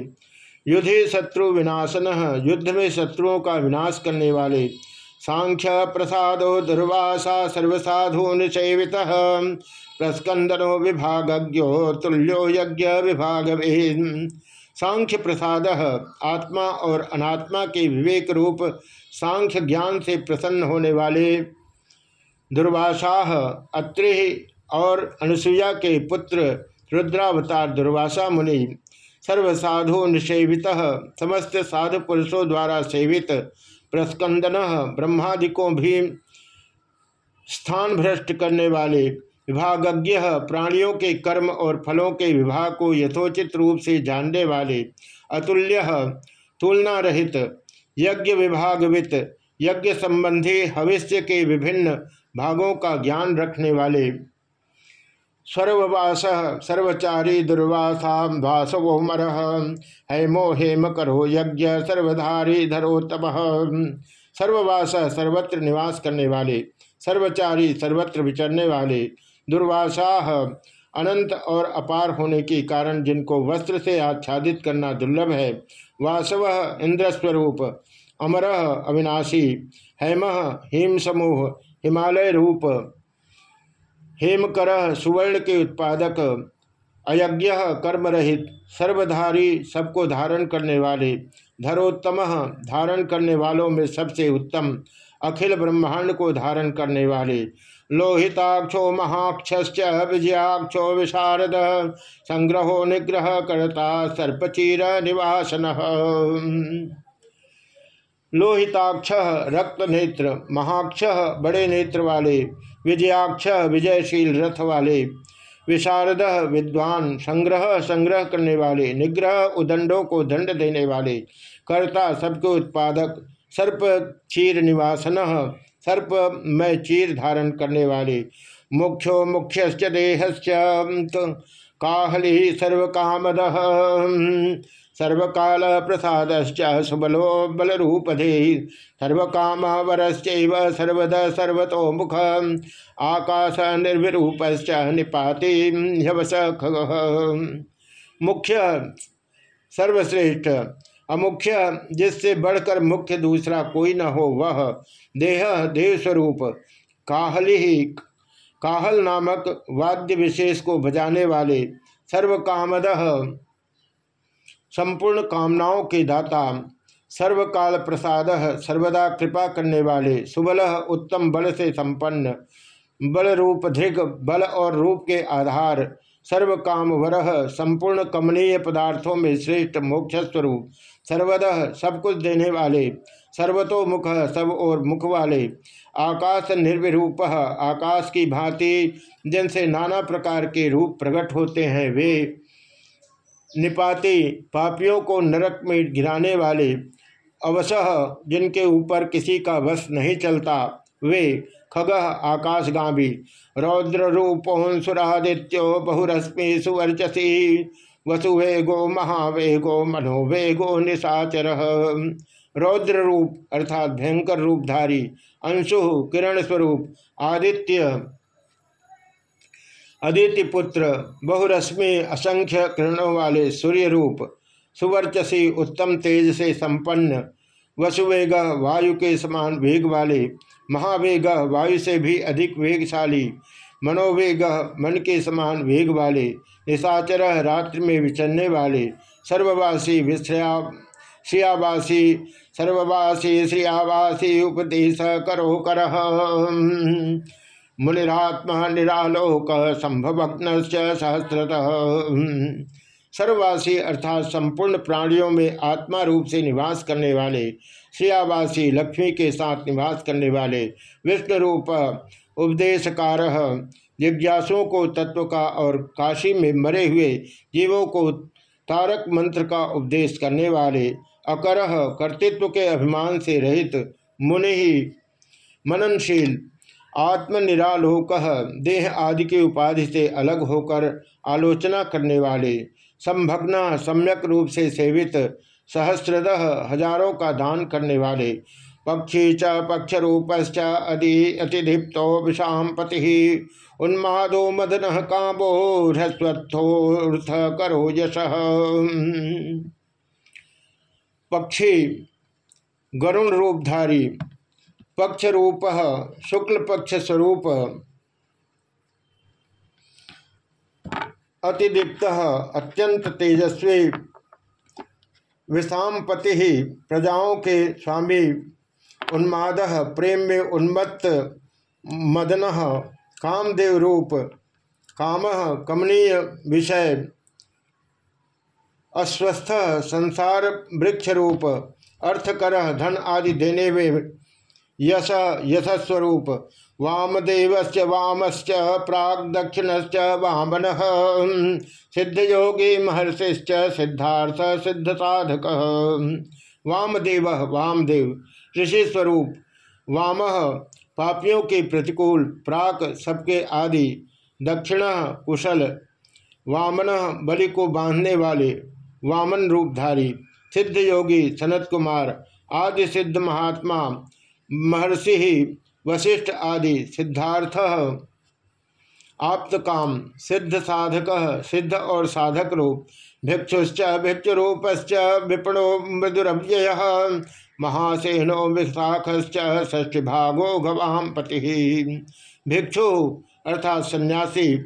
युद्धि शत्रु विनाशन युद्ध में शत्रुओं का विनाश करने वाले, सांख्य प्रसादो दुर्वासा सर्वसाधु निषेवित प्रस्कंदनो विभागज्ञो तुल्यो यज्ञ विभाग सांख्य प्रसाद आत्मा और अनात्मा के विवेक रूप सांख्य ज्ञान से प्रसन्न होने वाले दुर्वासा अत्रि और अनुसुईया के पुत्र रुद्रावतार दुर्वासा मुनि, सर्वसाधु निषेवित, समस्त साधु पुरुषों द्वारा सेवित प्रस्कंदन, ब्रह्मादिकों भी स्थान भ्रष्ट करने वाले विभागज्ञ, प्राणियों के कर्म और फलों के विभाग को यथोचित रूप से जानने वाले अतुल्य तुलना रहित यज्ञ विभागवित, यज्ञ संबंधी भविष्य के विभिन्न भागों का ज्ञान रखने वाले सर्ववास सर्वचारी दुर्वासा वासवो मर हेमो हेम करो यज्ञ सर्वधारी धरो तप सर्ववास सर्वत्र निवास करने वाले, सर्वचारी सर्वत्र विचरने वाले, दुर्वासा अनंत और अपार होने के कारण जिनको वस्त्र से आच्छादित करना दुर्लभ है, वासव इंद्रस्वरूप, अमर अविनाशी, हेम हेम समूह हिमालय रूप हेमकर सुवर्ण के उत्पादक, अयज्ञ कर्मरहित, सर्वधारी सबको धारण करने वाले, धरोत्तम धारण करने वालों में सबसे उत्तम, अखिल ब्रह्मांड को धारण करने वाले। लोहिताक्षो महाक्ष विजयाक्षो विशारद, संग्रहो निग्रह करता सर्पचीर निवासन। लोहिताक्ष रक्त नेत्र महाक्ष, बड़े नेत्र वाले विजयाक्ष विजयशील रथ वाले, विशारद विद्वान संग्रह संग्रह करने वाले, निग्रह उदंडों को दंड देने वाले, कर्ता सबके उत्पादक, सर्प चीर निवासन, सर्प में चीर धारण करने वाले, मुख्यो मुख्य देहश्च काहली सर्व कामद सर्वकाल प्रसाद सुबलो बल रूपधे सर्वकाम वरश्चैव सर्वद सर्वतो मुख आकाश निर्विरूप निपाति हवस मुख्य, सर्वश्रेष्ठ। अमुख्य, जिससे बढ़कर मुख्य दूसरा कोई न हो वह देह देव स्वरूप। काहली काहल नामक वाद्य विशेष को बजाने वाले सर्वकामद संपूर्ण कामनाओं के दाता, सर्वकाल प्रसाद सर्वदा कृपा करने वाले सुबल उत्तम बल से संपन्न, बल रूप धृग बल और रूप के आधार सर्व काम वरह संपूर्ण कमनीय पदार्थों में श्रेष्ठ मोक्ष स्वरूप सर्वद सब कुछ देने वाले सर्वतो मुख सब और मुख वाले आकाश निर्विरूप आकाश की भांति जिनसे नाना प्रकार के रूप प्रकट होते हैं, वे निपाती पापियों को नरक में गिराने वाले अवसह जिनके ऊपर किसी का वश नहीं चलता, वे खग आकाशगामी रौद्र रूपोंसुरादित्यो बहुरश्मि सुवर्चसी वसुवेगो महावेगो मनोवेगो निशाचर। रौद्र रूप अर्थात भयंकर रूपधारी अंशु किरण स्वरूप आदित्य अदिति पुत्र बहुरश्मि, असंख्य किरणों वाले सूर्य रूप सुवर्चसी, उत्तम तेज से संपन्न, वसुवेग, वायु के समान वेग वाले महावेग, वायु से भी अधिक वेगशाली, मनोवेग, मन के समान वेग वाले निशाचर, रात्रि में विचरने वाले, सर्ववासी, विश्रया, श्रियावासी सर्ववासी श्रियावासी उपदेश करो कर। मुनिरात्मा निरालोक संभवग्न सहस्रत। सर्ववासी अर्थात संपूर्ण प्राणियों में आत्मा रूप से निवास करने वाले, श्रियावासी लक्ष्मी के साथ निवास करने वाले, विष्णु रूप उपदेशकार, जिज्ञासुओं को तत्व का और काशी में मरे हुए जीवों को तारक मंत्र का उपदेश करने वाले अकरह कर्तृत्व के अभिमान से रहित मुनि ही मननशील, आत्मनिरालोक देह आदि की उपाधि से अलग होकर आलोचना करने वाले, संभग्ना सम्यक रूप से सेवित सहस्रद हज़ारों का दान करने वाले, पक्षी च पक्ष रूपश्च अतिदीप्तो विषाम पति, उन्मादो मदन कामो करो यश। पक्षी गरुण रूपधारी पक्ष रूप शुक्ल पक्ष स्वरूप अतिदीप्त, अत्यंत तेजस्वी विषामपति प्रजाओं के स्वामी, उन्माद, प्रेम में उन्मत्त, मदन, कामदेव रूप, काम, कमनीय विषय अस्वस्थ संसार वृक्ष रूप अर्थकर धन आदि देने में यश, यशस्वरूप। वामदेव वामश्च प्राग दक्षिण वामन सिद्ध योगी महर्षिश्च, सिद्धार्थ सिद्ध साधक वामदेव वामदेव ऋषि स्वरूप वाम, पापियों के प्रतिकूल, प्राक सबके आदि, दक्षिण कुशल, वामन बलि को बांधने वाले। वामन रूपधारी सिद्ध योगी सनत कुमार, आदि सिद्ध महात्मा, महर्षि वशिष्ठ आदि सिद्धार्थ आप्त काम सिद्ध साधक, सिद्ध और साधक रूप, भिक्षुश्च, भिक्षुरूपश्च, विपणो मृदुरव्यय महासेनो विशाखश्च, षष्ठिभागो गवाम पति। भिक्षु, अर्थात सन्यासी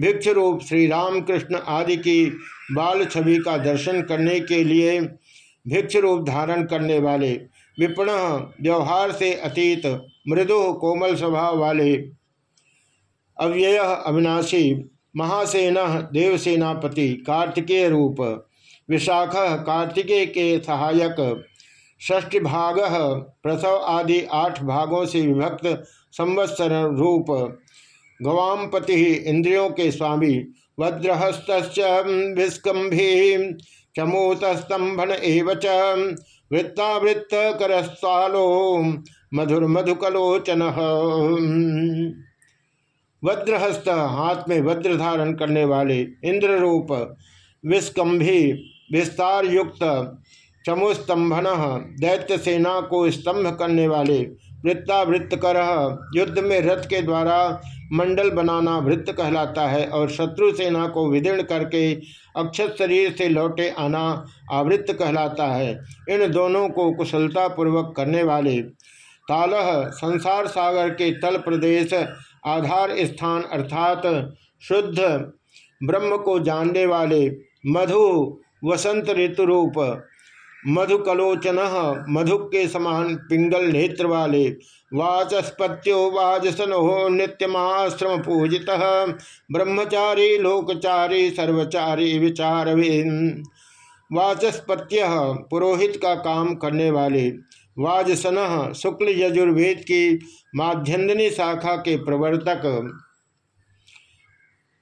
भिक्षु रूप श्री रामकृष्ण आदि की बाल छवि का दर्शन करने के लिए भिक्ष रूप धारण करने वाले, विपण व्यवहार से अतीत, मृदु, कोमल स्वभाव वाले, अव्यय, अविनाशी, महासेन देवसेनापति, कार्तिकेय रूप, विशाख कार्तिकेय के सहायक षष्ठ भाग प्रसव आदि आठ भागों से विभक्त संवत्सर रूप गवामपति इंद्रियों के स्वामी वज्रहस्त विस्कंभी चमूतस्तंभन एवं वृत्तावृत्त करस्तालो मधुर मधुकलोचन वज्रहस्त, हाथ में वज्र धारण करने वाले इंद्र रूप विस्कंभी विस्तार युक्त चमुस्तंभन दैत्य सेना को स्तंभ करने वाले वृत्तावृत्त कर युद्ध में रथ के द्वारा मंडल बनाना वृत्त कहलाता है और शत्रु सेना को विदीर्ण करके अक्षत शरीर से लौटे आना आवृत्त कहलाता है। इन दोनों को कुशलता पूर्वक करने वाले तालह संसार सागर के तल प्रदेश आधार स्थान अर्थात शुद्ध ब्रह्म को जानने वाले मधु वसंत ऋतु रूप, मधुकलोचन मधु के समान पिंगल नेत्र वाले वाचस्पत्यो वाजसनो नित्यमाश्रम पूजित ब्रह्मचारी, लोकचारी, सर्वचारी विचार वाचस्पत्य पुरोहित का काम करने वाले वाजसन शुक्ल यजुर्वेद की माध्यन्दिनी शाखा के प्रवर्तक,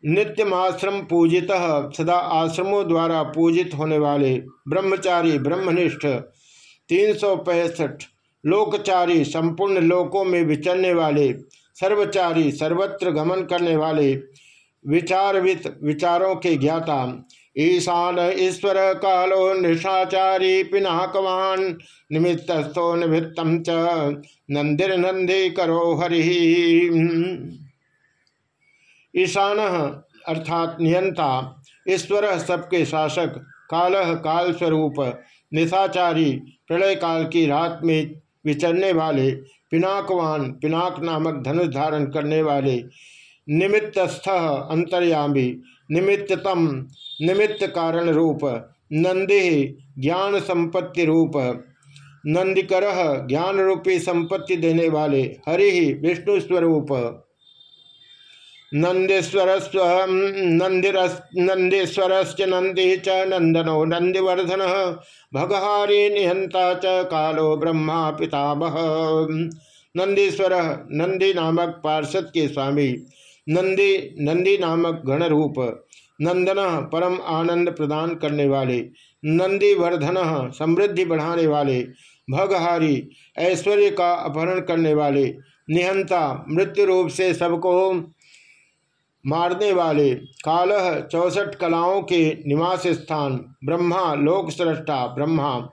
नित्यमाश्रम पूजित सदा आश्रमों द्वारा पूजित होने वाले ब्रह्मचारी ब्रह्मनिष्ठ, तीन सौ पैंसठ लोकचारी, संपूर्ण लोकों में विचरने वाले, सर्वचारी, सर्वत्र गमन करने वाले, विचारवित विचारों के ज्ञाता, ईशान ईश्वर कालो निशाचारी पिनाकवान, निमित्तस्थो निवृत्तम च नंदिर नंदे करो हरि। ईशान अर्थात नियंता, ईश्वर सबके शासक काल काल स्वरूप निशाचारी प्रलय काल की रात में विचरने वाले, पिनाकवान, पिनाक नामक धनुष धारण करने वाले, निमित्तस्थ अंतर्यामी, निमित्ततम निमित्त कारण रूप नंदि ज्ञान संपत्ति रूप नंदिकर ज्ञान रूपी संपत्ति देने वाले, हरि विष्णु स्वरूप। नंदीश्वर स्व नंदिर नंदीश्वरश्च नंदी च नंदनो नंदिवर्धन भगहारी निहंता च कालो ब्रह्मा पितामह। नंदीश्वर नंदी नामक पार्षद के स्वामी नंदी नंदी नामक गण रूप नंदन परम आनंद प्रदान करने वाले नंदी वर्धन समृद्धि बढ़ाने वाले, भगहारी, ऐश्वर्य का अपहरण करने वाले, निहंता, मृत्यु रूप से सबको मारने वाले कालह चौसठ कलाओं के निवास स्थान, ब्रह्मा लोक सृष्टा ब्रह्मा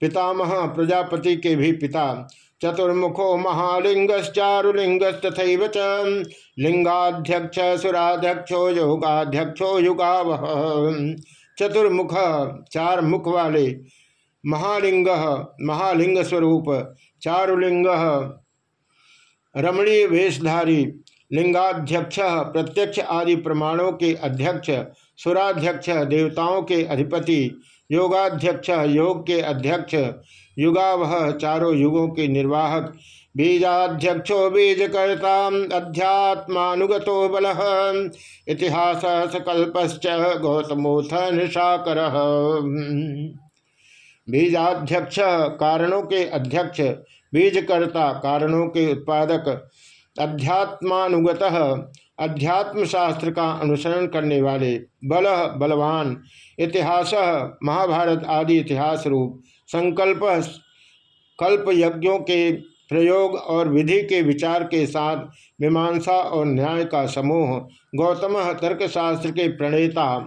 पितामह प्रजापति के भी पिता, चतुर्मुखो महालिंगश्चारुलिंगस्तथ लिंगाध्यक्ष, सुराध्यक्षो, योगाध्यक्षो, युगावह। चतुर्मुख चार मुख वाले महालिंग महालिंग स्वरूप चारुलिंग, रमणीय वेशधारी लिंगाध्यक्ष, प्रत्यक्ष आदि प्रमाणों के अध्यक्ष, सुराध्यक्ष, देवताओं के अधिपति, योगाध्यक्ष, योग के अध्यक्ष, युगावह चारों युगों के निर्वाहक, बीजाध्यक्षो बीजकर्ता अध्यात्मानुगतो बल, इतिहास सकल्पश्च गौतमोथ निशाकर बीजाध्यक्ष, कारणों के अध्यक्ष, बीजकर्ता, कारणों के उत्पादक अध्यात्मानुगत अध्यात्म शास्त्र का अनुसरण करने वाले बल बलवान, इतिहास महाभारत आदि इतिहास रूप, संकल्प कल्प यज्ञों के प्रयोग और विधि के विचार के साथ मीमांसा और न्याय का समूह, गौतम तर्कशास्त्र के प्रणेता।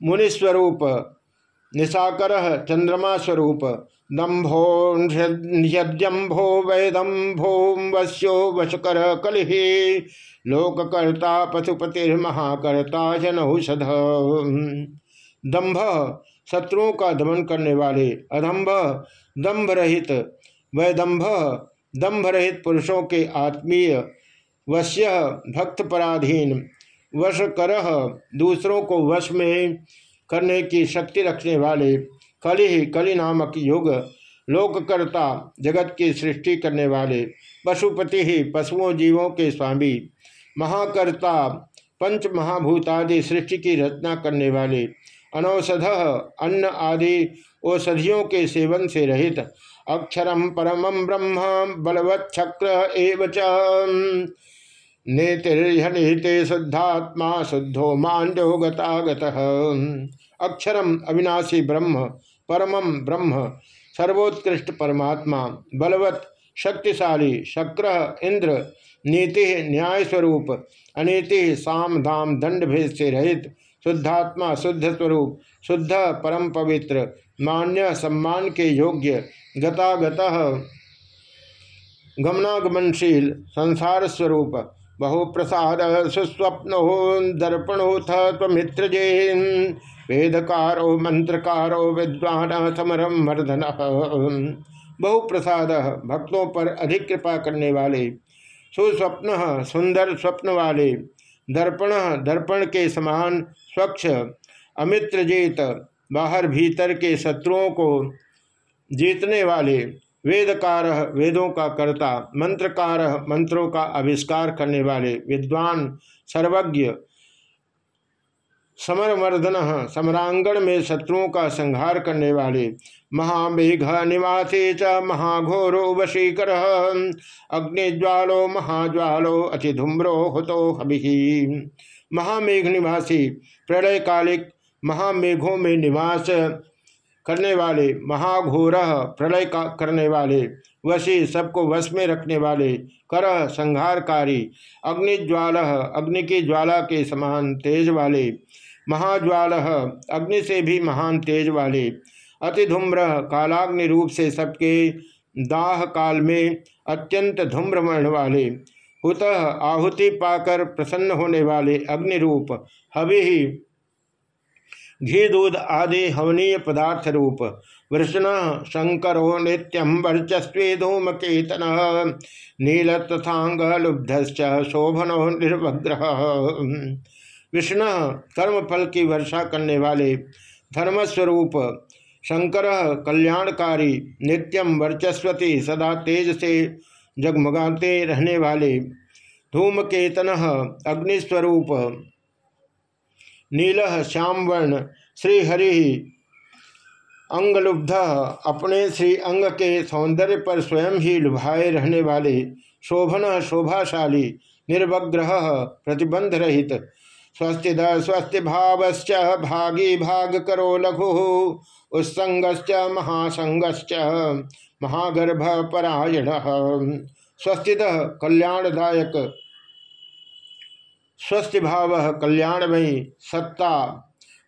मुनिस्वरूप, निशाकर चंद्रमा स्वरूप दम्भो यद्यम्भो वैदम्भो वश्यो वशकर कलिः लोककर्ता पशुपतिर्महाकर्ता जनौषध। दम्भ, शत्रुओं का दमन करने वाले अदम्भ दम्भ रहित वैदम्भ दम्भ रहित पुरुषों के आत्मीय वश्य भक्त पराधीन वश कर दूसरों को वश में करने की शक्ति रखने वाले कलि ही कलि नामक युग लोककर्ता जगत की सृष्टि करने वाले पशुपति ही पशुओं जीवों के स्वामी, महाकर्ता, पंच महाभूतादि सृष्टि की रचना करने वाले, अनौषध, अन्न आदि औषधियों के सेवन से रहित अक्षरम परम ब्रह्म बलवत् चक्र एवं शुद्धात्मा शुद्धो मांडो गतागत। अक्षरम अविनाशी ब्रह्म परमम ब्रह्म, सर्वोत्कृष्ट परमात्मा, बलवत शक्तिशाली शक्र इंद्र, नीति न्याय स्वरूप अनीति साम धाम दंड भेद से रहित, शुद्धात्मा शुद्ध स्वरूप, शुद्ध परम पवित्र, मान्य सम्मान के योग्य, गतागत। गमनागमनशील, संसार स्वरूप, बहुप्रसाद सुस्वप्नो दर्पणोथ तमित्र वेदकारो, मंत्रकारो, विद्वान समरम मर्दन बहुप्रसाद, भक्तों पर अधिक कृपा करने वाले, सुस्वप्न, सुंदर स्वप्न वाले, दर्पण दर्पण के समान स्वच्छ अमित्र जीत बाहर भीतर के शत्रुओं को जीतने वाले, वेदकार, वेदों का कर्ता, मंत्रकार, मंत्रों का आविष्कार करने वाले, विद्वान, सर्वज्ञ समरमर्दन, समरांगण में शत्रुओं का संहार करने वाले महामेघ निवासी च महाघोरो वशीकर, अग्निज्वालो, महाज्वालो, अतिधुम्रो हुतो हभि महामेघ निवासी, प्रलयकालिक महामेघों में निवास करने वाले, महाघोर प्रलय का करने वाले, वशी सबको वश में रखने वाले, कर संहारकारी, अग्निज्वाल, अग्नि की ज्वाला के समान तेज वाले महाज्वाल, अग्नि से भी महान तेज वाले अतिधूम्र कालाग्नि रूप से सबके दाह काल में अत्यंत धूम्रमण वाले, हुत आहुति पाकर प्रसन्न होने वाले अग्नि रूप हवि घी, दूध आदि हवनीय पदार्थ रूप, वृष्ण, शंकरो नित्यम वर्चस्वी धूमकेतन नील तथांग लुब्ध शोभनो निर्भग्रह विष्णु कर्मफल की वर्षा करने वाले धर्मस्वरूप, शंकर, कल्याणकारी, नित्यम वर्चस्वती सदा तेज से जगमगाते रहने वाले धूमकेतन, अग्निस्वरूप, नील श्यामवर्ण, श्रीहरि, अंगलुब्ध, अपने श्री अंग के सौंदर्य पर स्वयं ही लुभाए रहने वाले शोभन, शोभाशाली, निर्वग्रह, प्रतिबंध रहित स्वस्तिद स्वस्ति भावश्च, भागी भाग करो लघु उत्संगश्च महासंगश्च, महागर्भ परायण। स्वस्तिद कल्याणदायक स्वस्थ भाव कल्याणमयी सत्ता,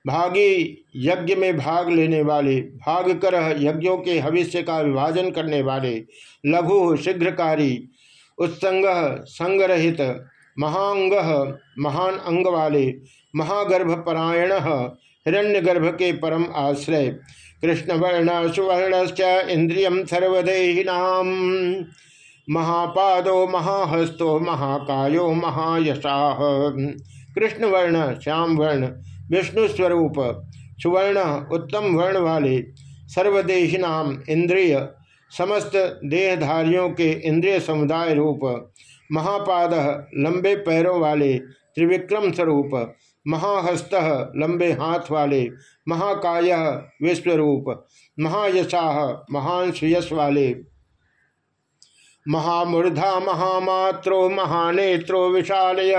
भागी यज्ञ में भाग लेने वाले भाग कर यज्ञों के भविष्य का विभाजन करने वाले, लघु शीघ्रकारी उत्संग संगरहित महांग, महान अंग वाले महागर्भ परायण हिरण्यगर्भ के परम आश्रय। कृष्णवर्ण सुवर्ण इंद्रियम सर्वदेहिनाम। महापादो, महाहस्तो, महाकायो, महायशा। कृष्णवर्ण श्याम वर्ण विष्णु स्वरूप सुवर्ण, उत्तम वर्ण वाले सर्वदेहिनाम इंद्रिय समस्त देहधारियों के इंद्रिय समुदाय रूप। महापाद लंबे पैरों वाले त्रिविक्रम स्वरूप, महाहस्त लंबे हाथ वाले, महाकाय विश्वरूप महायशा महान सुयश वाले। महामूर्धा, महामात्रो, महानेत्रो, विशालय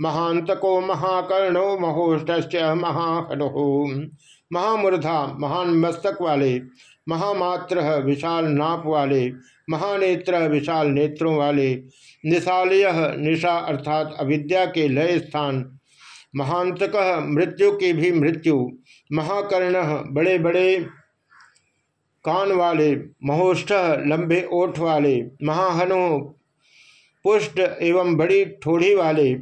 महांतको महाकर्णो महोष्ट महाहनो। महामूर्धा, महान मस्तक वाले, महामात्र विशाल नाप वाले महानेत्र विशाल नेत्रों वाले निशालय निशा अर्थात अविद्या के लय स्थान, महांतक मृत्यु की भी मृत्यु, महाकर्ण बड़े बड़े कान वाले, महोष्ठ लंबे ओठ वाले, महाहनु पुष्ट एवं बड़ी ठोड़ी वाले,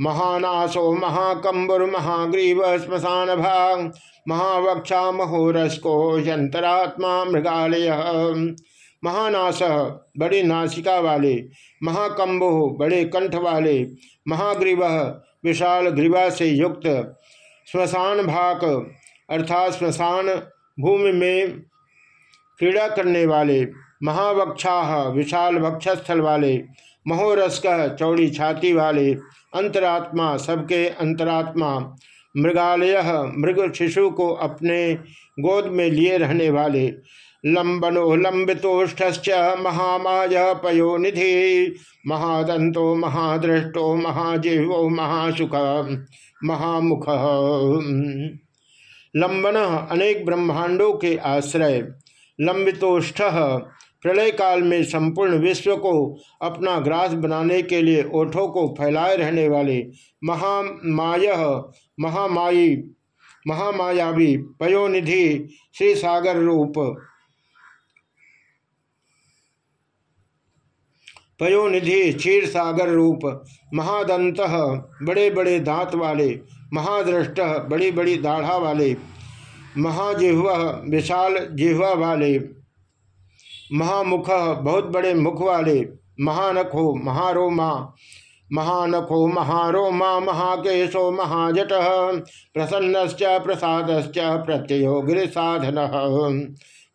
महानासो, महाकंबुर, महाग्रीव श्मशान भाग, महावक्षा, महोरस्को, यंतरात्मा, मृगालय महानास बड़े नासिका वाले, महाकंबो बड़े कंठ वाले, महाग्रीव विशाल ग्रीवा से युक्त श्मशान भाक अर्थात श्मशान भूमि में क्रीड़ा करने वाले, महावक्षा विशाल वक्षस्थल वाले महोरस चौड़ी छाती वाले, अंतरात्मा सबके अंतरात्मा, मृगालय मृग शिशु को अपने गोद में लिए रहने वाले लंबनो लंबितोष्ठ महामाय पयो निधि। महादंतो महादृष्टो महाजिह्वो महासुख महामुख। लंबन अनेक ब्रह्मांडों के आश्रय लंबितोष्ठ प्रलय काल में संपूर्ण विश्व को अपना ग्रास बनाने के लिए ओठों को फैलाए रहने वाले महामाय महामाई महामायावी पयोनिधि श्री सागर रूप पयोनिधि क्षीर सागर रूप, महादंत बड़े बड़े दांत वाले महादृष्ट बड़ी बड़ी दाढ़ा वाले, महाजिह्व विशाल जिह्वा वाले, महामुख बहुत बड़े मुख वाले, महानखो महारोमा महानखो महारोमा, महाकेशो महाजट प्रसन्न प्रसाद प्रत्ययो गिर साधन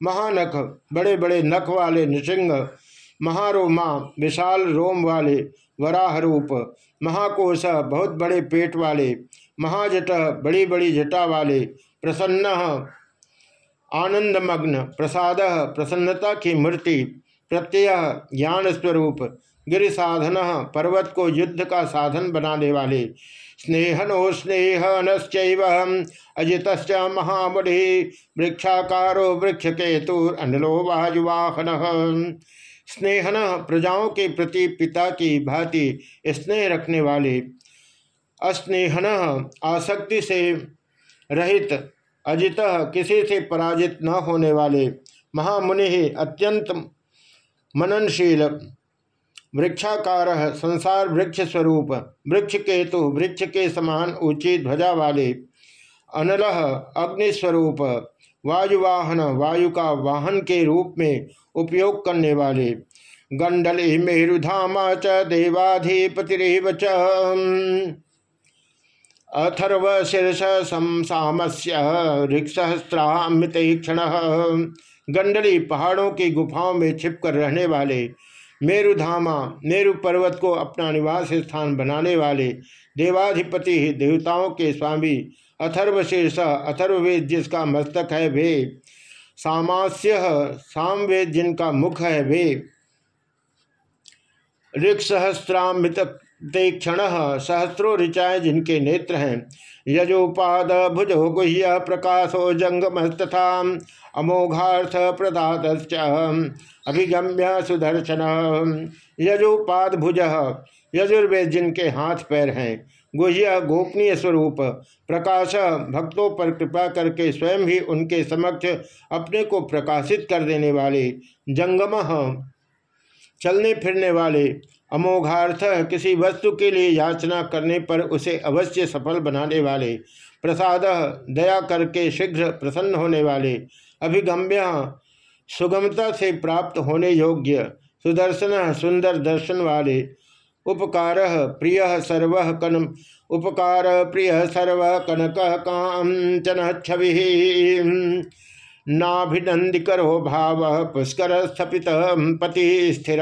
महानख बड़े बड़े नख वाले नृसिंह महारोमा विशाल रोम वाले वराह रूप महाकोश, बहुत बड़े पेट वाले। महाजट, बड़ी बड़ी जटा वाले। प्रसन्न, आनंदमग्न। प्रसाद, प्रसन्नता की मूर्ति। प्रत्यय ज्ञान स्वरूप गिरि साधन पर्वत को युद्ध का साधन बनाने वाले। स्नेहनो स्नेहनश्च अजित महामुढ़ि वृक्षाकारो वृक्ष केतु अनलो वाजुवाहन स्नेहन प्रजाओं के प्रति पिता की भांति स्नेह रखने वाले अस्नेहन आसक्ति से रहित, अजित किसी से पराजित न होने वाले महामुनि अत्यंत मननशील, वृक्षाकार, संसार वृक्ष स्वरूप, वृक्ष केतु, वृक्ष के समान ऊँची ध्वजा वाले अनल अग्निस्वरूप वायुवाहन, वायु का वाहन के रूप में उपयोग करने वाले। गंडली मेरुधामा च, देवाधिपतिरव च। अथर्व शीर्ष समसामस्य क्षण। गंडली पहाड़ों की गुफाओं में छिपकर रहने वाले। मेरुधामा मेरु पर्वत को अपना निवास स्थान बनाने वाले। देवाधिपति, देवताओं के स्वामी अथर्वशीर्ष अथर्ववेद जिसका मस्तक है वे। सामास्य सामवेद जिनका मुख है वे। ऋक्षसहस्रामृत क्षण सहस्रो ऋचाए जिनके नेत्र हैं। यजोपाद भुजो गुह्य प्रकाशो जंगम तथा अमोघार्थ प्रदात अभिगम्य सुदर्शन यजोपाद भुज यजुर्वेद जिनके हाथ पैर हैं। गुह्य गोपनीय स्वरूप, प्रकाश भक्तों पर कृपा करके स्वयं ही उनके समक्ष अपने को प्रकाशित कर देने वाले, जंगम चलने फिरने वाले, अमोघार्थ किसी वस्तु के लिए याचना करने पर उसे अवश्य सफल बनाने वाले, प्रसाद दया करके शीघ्र प्रसन्न होने वाले, अभिगम्य सुगमता से प्राप्त होने योग्य, सुदर्शन सुंदर दर्शन वाले उपकार प्रिय सर्व कन उपकार प्रिय सर्व कनक कांचन छवि। नाभिनंदिकरो भाव पुष्कर स्थपित पति स्थिर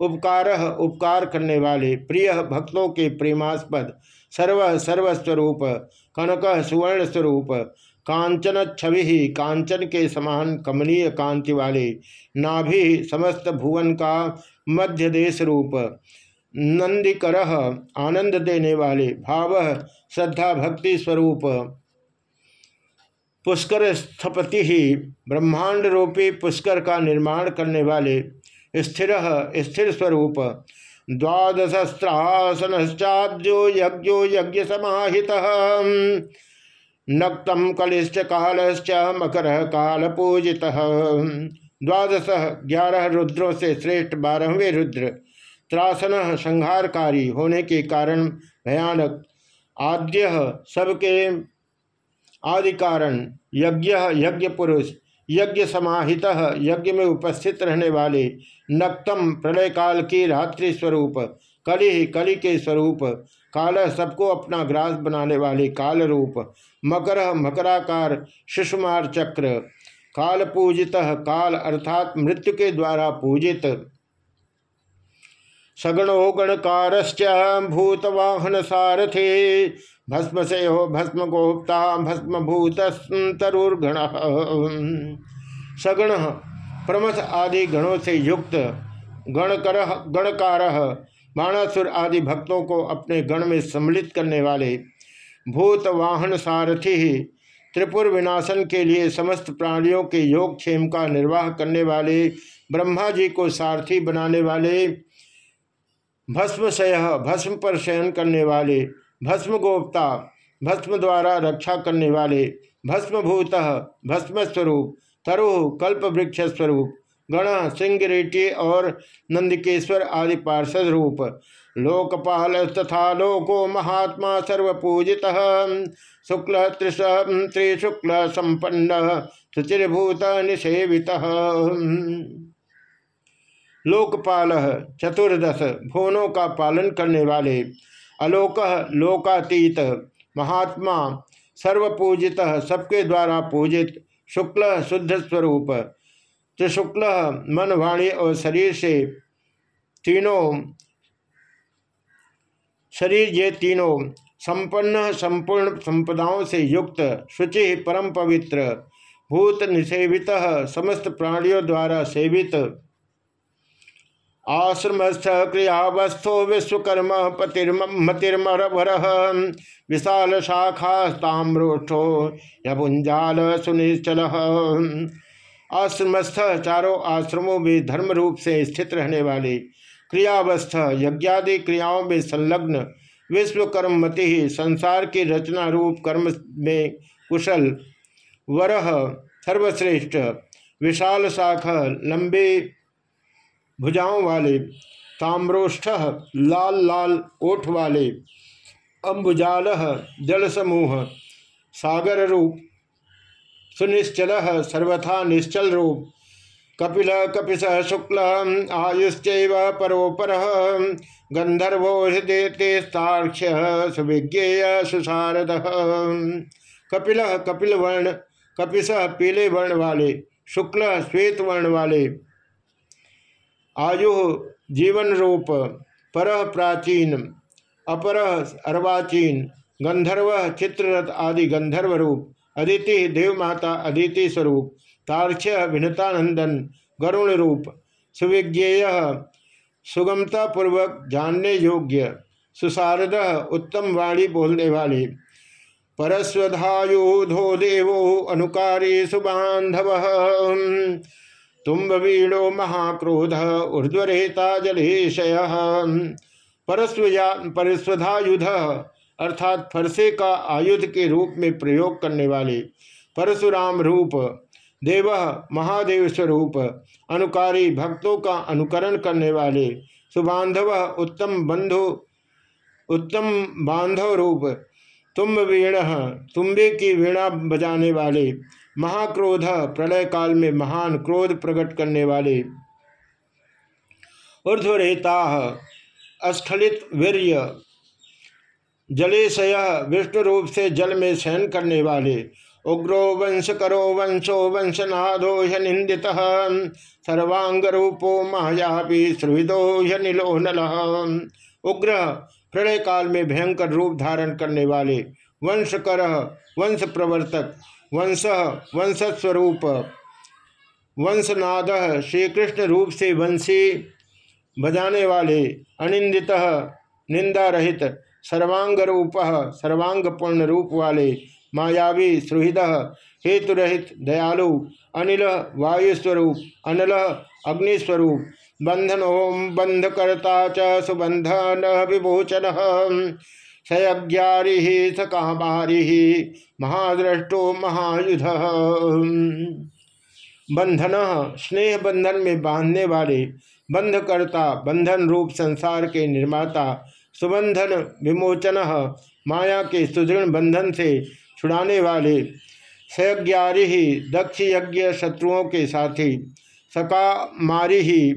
उपकार उपकार करने वाले प्रिय भक्तों के प्रेमास्पद सर्व सर्वस्वरूप, कनक सुवर्ण स्वरूप कांचन छवि ही कांचन के समान कमनीय कांति वाले नाभि समस्त भुवन का मध्य देश रूप। नंदिकर आनंद देने वाले भाव श्रद्धा भक्ति स्वरूप। पुष्कर स्थपति ही ब्रह्मांड रूपी पुष्कर का निर्माण करने वाले स्थिर स्थिर स्वरूप। द्वादशस्त्रासनश्चाद्यो यज्ञो यज्ञ समाहित नक्तम कलिश्च कालश्च मकर काल पूजित द्वादश ग्यारह रुद्रों से श्रेष्ठ बारहवें रुद्र त्रासन संहारकारी होने के कारण भयानक। आद्य सबके आदि कारण यज्ञ यज्ञ पुरुष, यज्ञ समाहित यज्ञ में उपस्थित रहने वाले नक्तम प्रलय काल की रात्रि स्वरूप, कली कली के स्वरूप, काल सबको अपना ग्रास बनाने वाले काल रूप मकर मकराकार शिशुमार चक्र काल पूजित, काल अर्थात मृत्यु के द्वारा पूजित। सगणो गणकारश्च भूतवाहन सारथे भस्म से हो भस्म गोप्ता भस्म भूत तरुर्गण सगण प्रमथ आदि गणों से युक्त, गणकर, गणकार, बाणासुर आदि भक्तों को अपने गण में सम्मिलित करने वाले भूत वाहन सारथी त्रिपुर विनाशन के लिए समस्त प्राणियों के योग क्षेम का निर्वाह करने वाले, ब्रह्मा जी को सारथी बनाने वाले, भस्म सय, भस्म पर शयन करने वाले, भस्म गोप्ता, भस्म द्वारा रक्षा करने वाले भस्मभूत भस्म स्वरूप, तरु, कल्प वृक्ष स्वरूप, गण सिंगरेटी और नंदकेश्वर आदि पार्षद रूप लोकपाल तथा लोको महात्मा सर्वपूजित। शुक्ल त्रिश त्रिशुक्ल संपन्न शुचिर्भूत निषेवित लोकपाल चतुर्दश भुवनों का पालन करने वाले, अलोक, लोकातीत, महात्मा सर्वपूजित, सबके द्वारा पूजित, शुक्ल शुद्ध स्वरूप, त्रिशुक्ल मन वाणी और शरीर से तीनों शरीर ये तीनों संपन्न, संपूर्ण संपदाओं से युक्त, शुचि, परम पवित्र, भूत निषेवित, समस्त प्राणियों द्वारा सेवित। आश्रमस्थ क्रियावस्थो विश्वकर्म पतिर्मतिर्मरभर विशाल शाखा ताम्रोष्ठो यभुंजाल सुनिश्चल। आश्रमस्थ चारों आश्रमों में धर्म रूप से स्थित रहने वाले क्रियावस्थ, यज्ञादि क्रियाओं में संलग्न विश्वकर्मति ही संसार की रचना रूप कर्म में कुशल, वरह सर्वश्रेष्ठ, विशाल शाख, लंबे भुजाओं वाले, ताम्रोष्ठ, लाल लाल ओठ वाले अम्बुजाल जल समूह, सागर रूप, सुनिश्चल, सर्वथा निश्चल रूप कपिल कपिश शुक्ल आयुश्च परोपर। गंधर्वो हृदयतेस्ताक्ष्य सुविज्ञेय सुशारद कपिल कपिल वर्ण, कपिश पीले वर्ण वाले, शुक्ल श्वेत वर्ण वाले। आयु जीवन रूप, पर प्राचीन, अपर अर्वाचीन। गंधर्व चित्ररथ आदि गंधर्व रूप, अदिति देवमाता अदिति स्वरूप। तार्क्ष्य भिन्नतानंदन गरुण रूप सुविज्ञेय सुगमता पूर्वक जानने योग्य सुशारद उत्तम वाणी बोलने वाले, परस्वधायुधो देवो अनुकारी सुबांधव तुम्बवीणो महाक्रोध, ऊर्ध्वरेता जलेशय। परस्वधायुध, अर्थात फरसे का आयुध के रूप में प्रयोग करने वाले, परशुराम रूप देव महादेव स्वरूप, अनुकारी भक्तों का अनुकरण करने वाले सुबांधव उत्तम बंधु, उत्तम बांधव रूप, तुम वीण, तुम्बे की वीणा बजाने वाले, महाक्रोध प्रलय काल में महान क्रोध प्रकट करने वाले। ऊर्ध्वरेता, अस्खलित वीर्य, जलेशय, विष्णु रूप से जल में शयन करने वाले उग्रो वंश करो वंशो वंशनादो निंदित सर्वांग रूपो महायापी श्रुविदो नीलो। नल उग्र प्रलय काल में भयंकर रूप धारण करने वाले वंश कर वंश प्रवर्तक वंश वंशस्वरूप, वंशनाद श्री कृष्ण रूप से वंशी बजाने वाले अनिंदित निंदा रहित सर्वांग रूप सर्वांग पूर्ण रूप वाले मायावी सुहृद हेतुरहित दयालु, अनिल वायुस्वरूप, अनिल अग्निस्वरूप बंधन ओम बंधकर्ता च सुबंधन विभूचन सयज्ञारी स कामारी महाद्रष्टो महायुध। बंधन स्नेह बंधन में बांधने वाले बंधकर्ता बंधन रूप संसार के निर्माता, सुबंधन विमोचन, माया के सुदृढ़ बंधन से छुड़ाने वाले। सयज्ञारी ही दक्ष यज्ञ शत्रुओं के साथी, सका मारी ही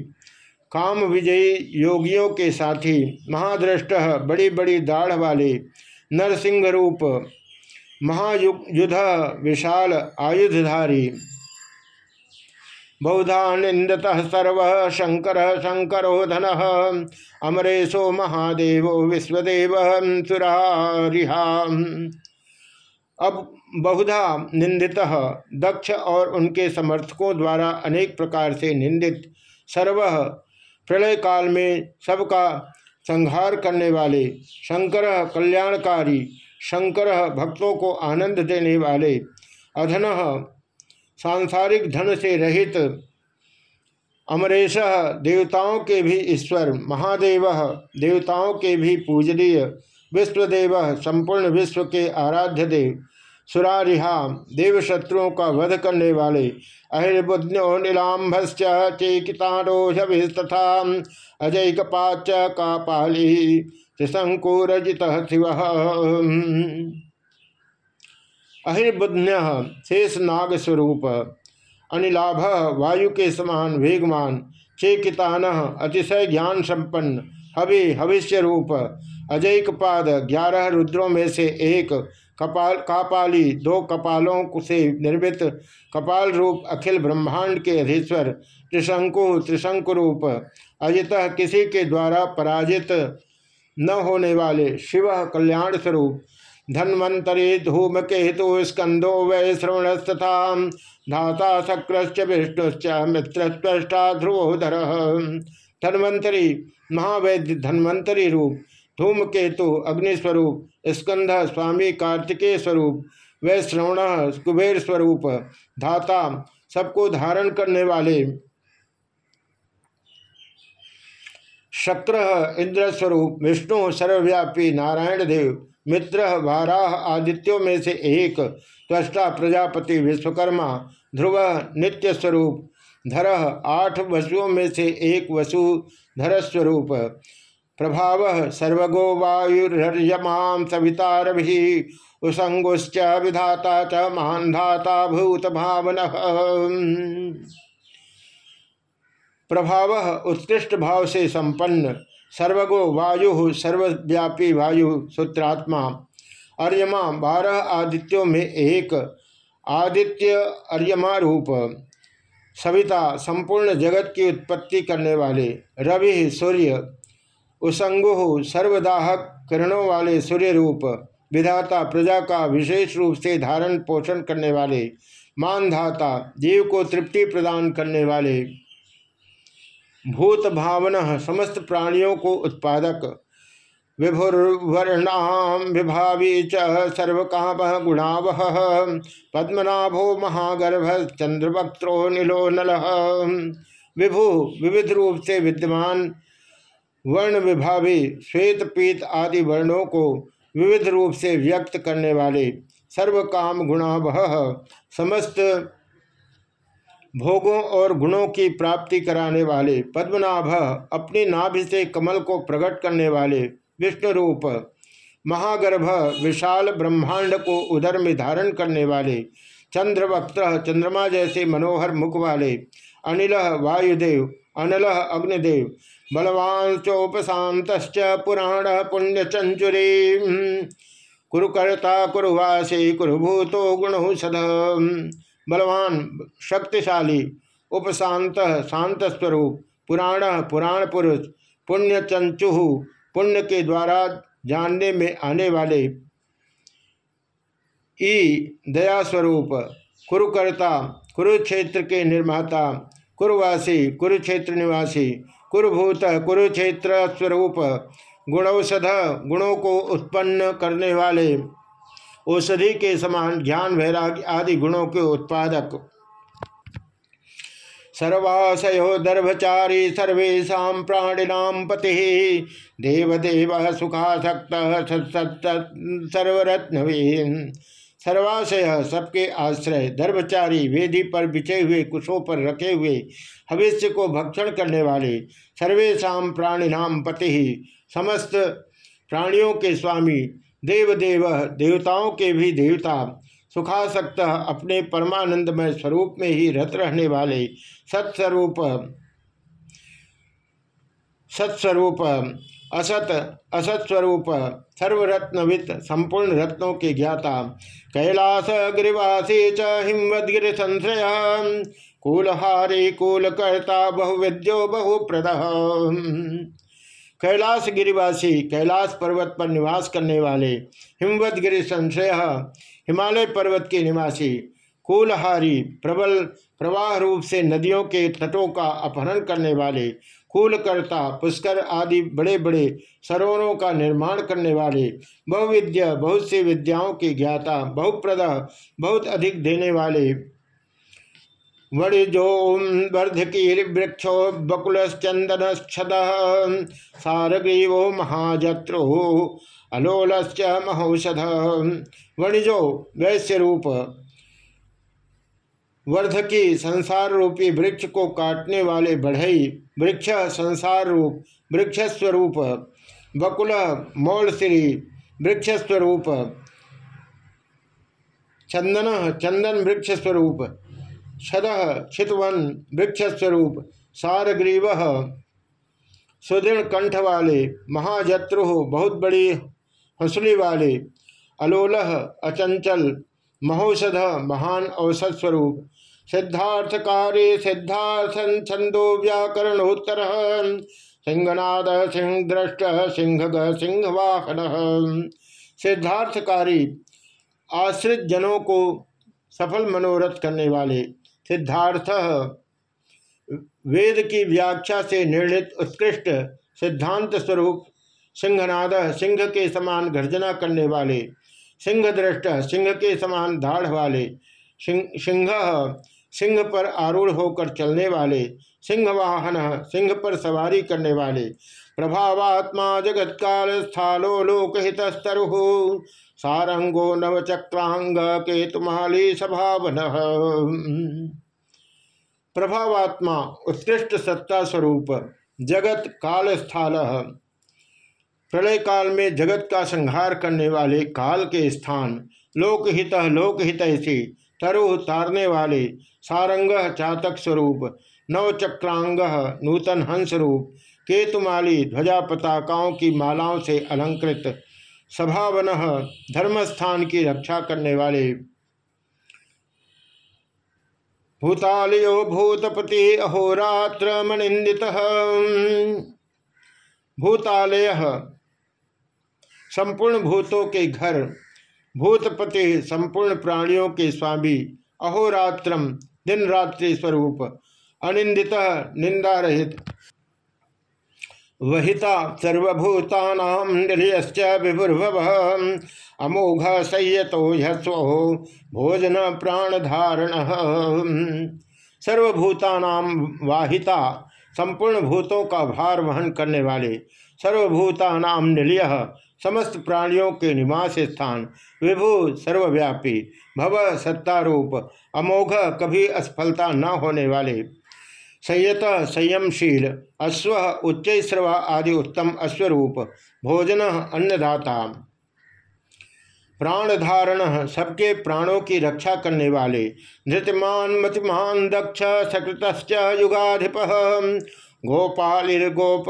काम विजयी योगियों के साथी महादृष्ट बड़ी बड़ी दाढ़ वाले नरसिंह रूप महायुद्ध विशाल आयुधधारी। बहुधा निंदत सर्व शंकर शंकरो धन, अमरेशो महादेव विश्वदेव सुरारिहा। अब बहुधा निंदित, दक्ष और उनके समर्थकों द्वारा अनेक प्रकार से निंदित, सर्व प्रलय काल में सबका संहार करने वाले, शंकर कल्याणकारी, शंकर भक्तों को आनंद देने वाले, अधन सांसारिक धन से रहित, अमरेश देवताओं के भी ईश्वर, महादेव देवताओं के भी पूजनीय विश्वदेव संपूर्ण विश्व के आराध्य देव सुरारिहा देव शत्रुओं का वध करने वाले अहिर्बुद्नो नीलाम्भश्च तथा अजय कपाच कापाली त्रिशंकुरजित शिव। अहिर्बुध्य शेष नाग स्वरूप अनिलाभ वायु के समान वेगमान चेकितान अतिशय ज्ञान संपन्न हवि भविष्य रूप अजैक पाद ग्यारह रुद्रों में से एक, कपाल, कापाली, दो कपालों से निर्मित कपाल रूप अखिल ब्रह्मांड के अधीश्वर, त्रिशंकु त्रिशंकु रूप। अजित किसी के द्वारा पराजित न होने वाले शिव कल्याण स्वरूप। धन्वंतरी धूमकेतु स्कंदो वै श्रवणस्तथा धाता शक्रश्च विष्णुश्च मित्रस्पष्टा ध्रुवोधर धन्वंतरी, महावैद्य धन्वंतरी रूप। धूमकेतु, अग्निस्वरूप स्कंध स्वामी, कार्तिकेय स्वरूप वै श्रवण कुबेर स्वरूप, धाता, सबको धारण करने वाले शक्र, इंद्र स्वरूप, विष्णु, सर्वव्यापी, नारायण देव, मित्र, वाराह आदित्यों में से एक, त्वष्टा प्रजापति, विश्वकर्मा, ध्रुव, नित्य स्वरूप धर आठ वसुओं में से एक वसु धर स्वरूप प्रभाव सर्वगो वायुर्यमा सविता उसंगुश्च विधाता च महान धाता भूत भावन प्रभाव उत्कृष्ट भाव से संपन्न सर्वगो वायु सर्वव्यापी वायु सूत्रात्मा। अर्यमा बारह आदित्यों में एक आदित्य अर्यमा रूप। सविता संपूर्ण जगत की उत्पत्ति करने वाले रवि, सूर्य उसंगु सर्वदाहक किरणों वाले सूर्य रूप विधाता प्रजा का विशेष रूप से धारण पोषण करने वाले, मानधाता जीव को तृप्ति प्रदान करने वाले। भूत भावन समस्त प्राणियों को उत्पादक। विभुर्वर्णाम विभावी च सर्वकाम गुणावह। पद्मनाभो महागर्भ चंद्रवक्त्रो नीलो नल। विभु विविध रूप से विद्यमान वर्ण विभावी, श्वेत, पीत आदि वर्णों को विविध रूप से व्यक्त करने वाले सर्वकाम गुणावह समस्त भोगों और गुणों की प्राप्ति कराने वाले पद्मनाभ, अपनी नाभि से कमल को प्रकट करने वाले विष्णु रूप, महागर्भ, विशाल ब्रह्मांड को उदर में धारण करने वाले चंद्रवक्त चंद्रमा जैसे मनोहर मुख वाले, अनिल वायुदेव, अनिल अग्निदेव बलवान चोपशांत पुराण पुण्य चंचुरी कुरुकर्ता, कुरुवासी, कुरुभूतो गुण सद बलवान, शक्तिशाली उपशांत शांत स्वरूप पुराण पुराण पुरुष पुण्य चंचु पुण्य के द्वारा जानने में आने वाले। ई दया स्वरूप कुरुकर्ता, कुरुक्षेत्र के निर्माता, कुरुवासी, कुरुक्षेत्र निवासी कुरुभूत कुरुक्षेत्र स्वरूप गुणौषध गुणों को उत्पन्न करने वाले औषधि के समान ज्ञान वैराग्य आदि गुणों के उत्पादक। सर्वाशयो दर्भचारी सर्वेशा प्राणिनाम पति देवदेव सुखासक्त सर्वरत्नवीन। सर्वाशय सबके आश्रय, धर्मचारी, वेदी पर बिछे हुए कुशों पर रखे हुए भविष्य को भक्षण करने वाले सर्वेशा प्राणिनाम पति ही समस्त प्राणियों के स्वामी, देवदेव, देवताओं के भी देवता, सुखासक्त अपने परमानंदमय स्वरूप में ही रत रहने वाले सत्स्वरूप सत्स्वरूप असत, असत्स्वरूप, सर्वरत्नवित संपूर्ण रत्नों के ज्ञाता। कैलास गिरिवासी च हिमवदगिरि संश्रय कूलहारी बहुविद्यो बहुप्रद। कैलाश गिरिवासी कैलाश पर्वत पर निवास करने वाले हिमवत गिरि संशय हिमालय पर्वत के निवासी, कूलहारी प्रबल प्रवाह रूप से नदियों के तटों का अपहरण करने वाले कूलकर्ता पुष्कर आदि बड़े बड़े सरोवरों का निर्माण करने वाले बहुविद्या, बहुत सी विद्याओं के ज्ञाता, बहुप्रद, बहुत अधिक देने वाले वणिजो वर्धकी वृक्षो बकुलचंदन छद सारग्रीवो महाजत्रो, अलोलश्च महौषध वणिजो वैश्य रूप वर्धकी संसार रूपी वृक्ष को काटने वाले बढ़ई वृक्ष संसार रूप वृक्ष स्वरूप बकुल मौलश्री वृक्ष स्वरूप चंदन चंदन वृक्ष स्वरूप छद छितवन वृक्ष स्वरूप सारग्रीव, सुदृढ़ कंठ वाले, महाजत्रु, बहुत बड़ी हंसली वाले, अलोलह, अचंचल, महौषध, महान औषध स्वरूप सिद्धार्थ छंदो व्याकरणोत्तर। सिंहनाद सिंह दृष्ट सिंह सिंह वाहन सिद्धार्थकारी आश्रित जनों को सफल मनोरथ करने वाले सिद्धार्थ वेद की व्याख्या से निर्णित उत्कृष्ट सिद्धांत स्वरूप सिंहनाद, सिंह के समान गर्जना करने वाले सिंह दृष्ट सिंह के समान धाढ़ वाले सिंह सिंह पर आरूढ़ होकर चलने वाले, सिंह वाहन, सिंह पर सवारी करने वाले। प्रभावात्मा जगत काल स्थालो लोकहित स्तरु सारंगो नवचक्रांग केतुमाली स्वभावन प्रभावात्मा उत्कृष्ट सत्ता स्वरूप जगत काल स्थाल प्रलय काल में जगत का संहार करने वाले काल के स्थान, लोकहित लोकहित ऐसी तरु तारने वाले सारंग चातक स्वरूप, नवचक्रांग नूतन हंस रूप, केतुमाली ध्वजा पताकाओं की मालाओं से अलंकृत, सभावन धर्मस्थान की रक्षा करने वाले। भूतालयो भूतपति अहोरात्र मनिंदित। भूतालय संपूर्ण भूतों के घर, भूतपति संपूर्ण प्राणियों के स्वामी अहोरात्रम दिन रात्रि स्वरूप, अनिंदित निंदा रहित। वहिता सर्वभूता निलयश्च विभुर्भव, अमोघ संयतो ह्यस्व भोजन प्राण धारण सर्वभूतानाम वाहिता संपूर्ण भूतों का भार वहन करने वाले सर्वभूतानाम निलय, समस्त प्राणियों के निवास स्थान, विभु सर्वव्यापी, भव सत्तारूप, अमोघ कभी असफलता न होने वाले। संयत, संयमशील, अश्व उच्चस्रवा आदि उत्तम अश्वरूप, भोजन अन्नदाता। प्राण धारण सबके प्राणों की रक्षा करने वाले। धृतिमान मतिमान दक्ष सकृत युगाधिप। गोपालिर्गोप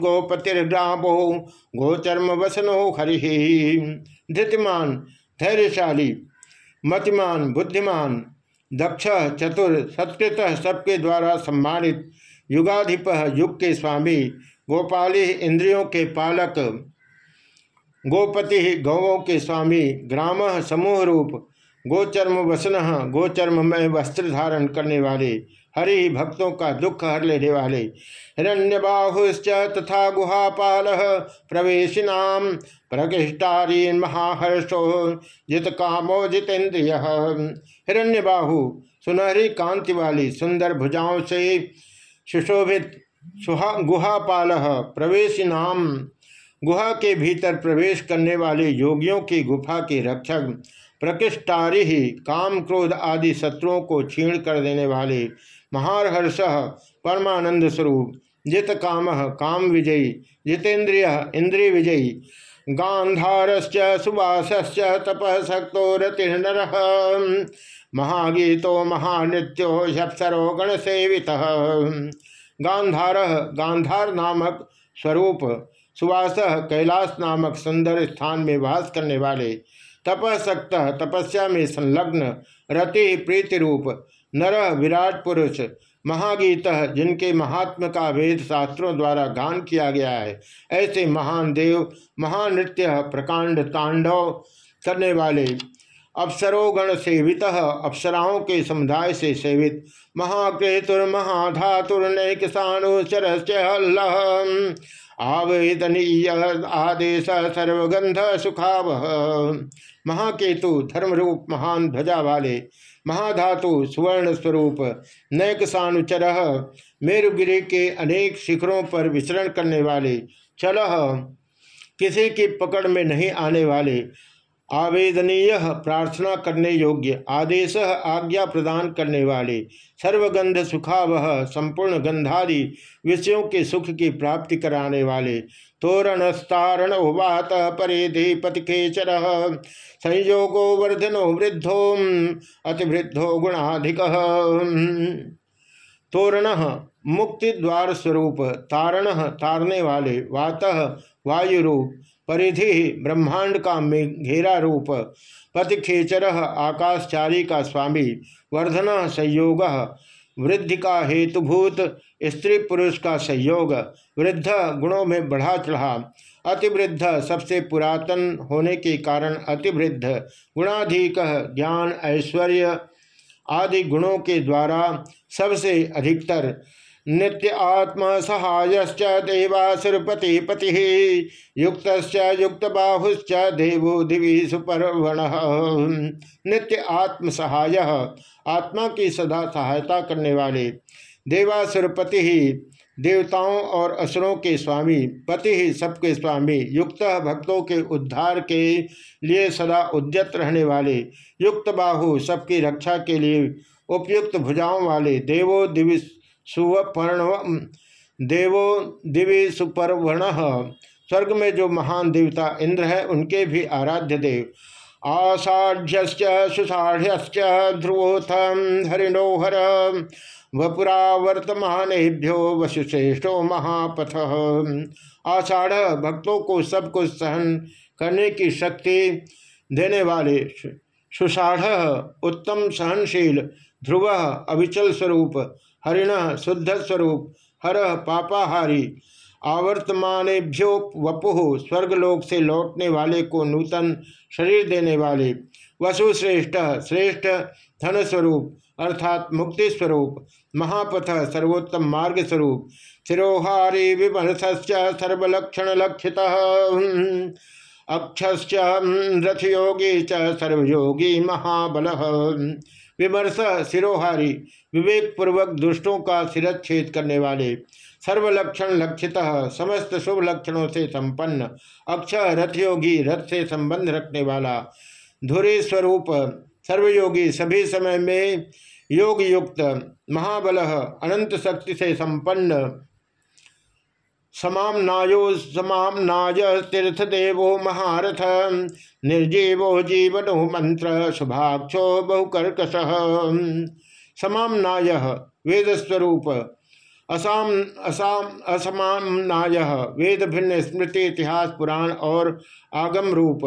गोपतिर्ग्रामो गोचर्म वसनो हरि। धृतिमान धैर्यशाली, मतिमान, बुद्धिमान, दक्ष, चतुर, सत्कृत सबके द्वारा सम्मानित युगाधिप युग के स्वामी, गोपाली इंद्रियों के पालक गोपति गौों के स्वामी, ग्राम समूह रूप गोचर्म वसन गोचर्म में वस्त्र धारण करने वाले, हरि भक्तों का दुख हर लेने वाले। हिरण्यबाहुश्च तथा गुहापाल प्रवेशिनाम प्रकृष्टारीन महाहर्षो जित कामो जितेन्द्रिय। हिरण्यबाहु, सुनहरी कांति वाली सुंदर भुजाओं से सुशोभित गुहापाल प्रवेश नाम गुहा के भीतर प्रवेश करने वाले योगियों की गुफा के रक्षक प्रकृष्टारी ही काम क्रोध आदि शत्रुओं को छीण कर देने वाले महारहर्ष परमानंद स्वरूप, जित काम काम विजयी जितेन्द्रिय इंद्रिय विजयी। गांधारश्च, सुवासश्च, तपशक्तो रतिर्नर महागीतो, महानृत्यो ह्यप्सरो गणसेवित। गांधार गांधार नामक स्वरूप सुवास कैलाश नामक सुंदर स्थान में वास करने वाले तपसक्त तपस्या में संलग्न रति प्रीति रूप नर विराट पुरुष महागीत जिनके महात्म का वेद शास्त्रों द्वारा गान किया गया है, ऐसे महान देव, महानृत्य, प्रकांड तांडव करने वाले अप्सरोगण सेवित, अप्सराओं के समुदाय से सेवित महाकेतुर्महाधातुर्नैकसानुचर आवेदनीय आदेश सर्वगंध सुखाव महाकेतु धर्मरूप महान ध्वजा वाले, महाधातु सुवर्ण स्वरूप, नैक सानुचर मेरुगिरी के अनेक शिखरों पर विचरण करने वाले चल किसी की पकड़ में नहीं आने वाले आवेदनीय प्रार्थना करने योग्य, आदेश आज्ञा प्रदान करने वाले, सर्वगंध सुखावह, संपूर्ण गंधादि विषयों के सुख की प्राप्ति कराने वाले, तोरणस्तारण उवात परेधि पतिखेचर संयोगो वर्धनो वृद्धो अतिवृद्धो गुणाधिक। तोरण मुक्ति द्वार स्वरूप तारण तारने वाले, वात वायुरूप परिधि ब्रह्मांड का घेरा रूप। पति खेचर आकाशचारी का स्वामी, वर्धन संयोग। वृद्धि का हेतुभूत, स्त्री पुरुष का संयोग। वृद्ध गुणों में बढ़ा चढ़ा। अतिवृद्ध सबसे पुरातन होने के कारण अतिवृद्ध। गुणाधिक, ज्ञान, ऐश्वर्य आदि गुणों के द्वारा सबसे अधिकतर। नित्य आत्म सहायश्च देवासुरपति पति युक्त युक्त बाहुश्च देवो दिवी सुपर्वण। नित्य आत्म सहाय, आत्मा की सदा सहायता करने वाले देवासुरपति देवताओं और असुरों के स्वामी, पति ही सबके स्वामी, युक्त भक्तों के उद्धार के लिए सदा उद्यत रहने वाले, युक्त बाहु सबकी रक्षा के लिए उपयुक्त भुजाओं वाले देवो दिवि सुवर्ण देवो दिव्य सुपर्वण। स्वर्ग में जो महान देवता इंद्र है, उनके भी आराध्य देव। आषाढ़ सुषाढ़ ध्रुवोथ हरिणोहर वपुरा वर्तमानेभ्यो वसुश्रेष्ठो महापथ। आषाढ़ भक्तों को सब कुछ सहन करने की शक्ति देने वाले सुषाढ़ उत्तम सहनशील, ध्रुव अविचल स्वरूप हरिण शुद्ध स्वरूप, हर पापाहारी। आवर्तमानेभ्यो वपुह स्वर्गलोक से लौटने वाले को नूतन शरीर देने वाले। वसुश्रेष्ठ, श्रेष्ठ धन स्वरूप, अर्थात मुक्ति स्वरूप, महापथ सर्वोत्तम मार्ग स्वरूप। शिरोहारी विमर्श सर्वलक्षण लक्षित। अक्ष रथयोगी च सर्वयोगी महाबल। विमर्श सिरोहारी विवेक पूर्वक दुष्टों का सिरच्छेद करने वाले। सर्वलक्षण लक्षित, समस्त शुभ लक्षणों से संपन्न, अक्षय रथयोगी रथ से संबंध रखने वाला। धुरे स्वरूप सर्वयोगी सभी समय में योग युक्त महाबल, अनंत शक्ति से संपन्न समाम नायो समाम नाय तीर्थदेवो महारथ, निर्जीवो जीवनो मंत्र शुभाक्षो बहुकर्कश। समाम नाय वेद स्वरूप असाम असाम असमाम नाय, वेद भिन्न स्मृति, इतिहास, पुराण और आगम रूप।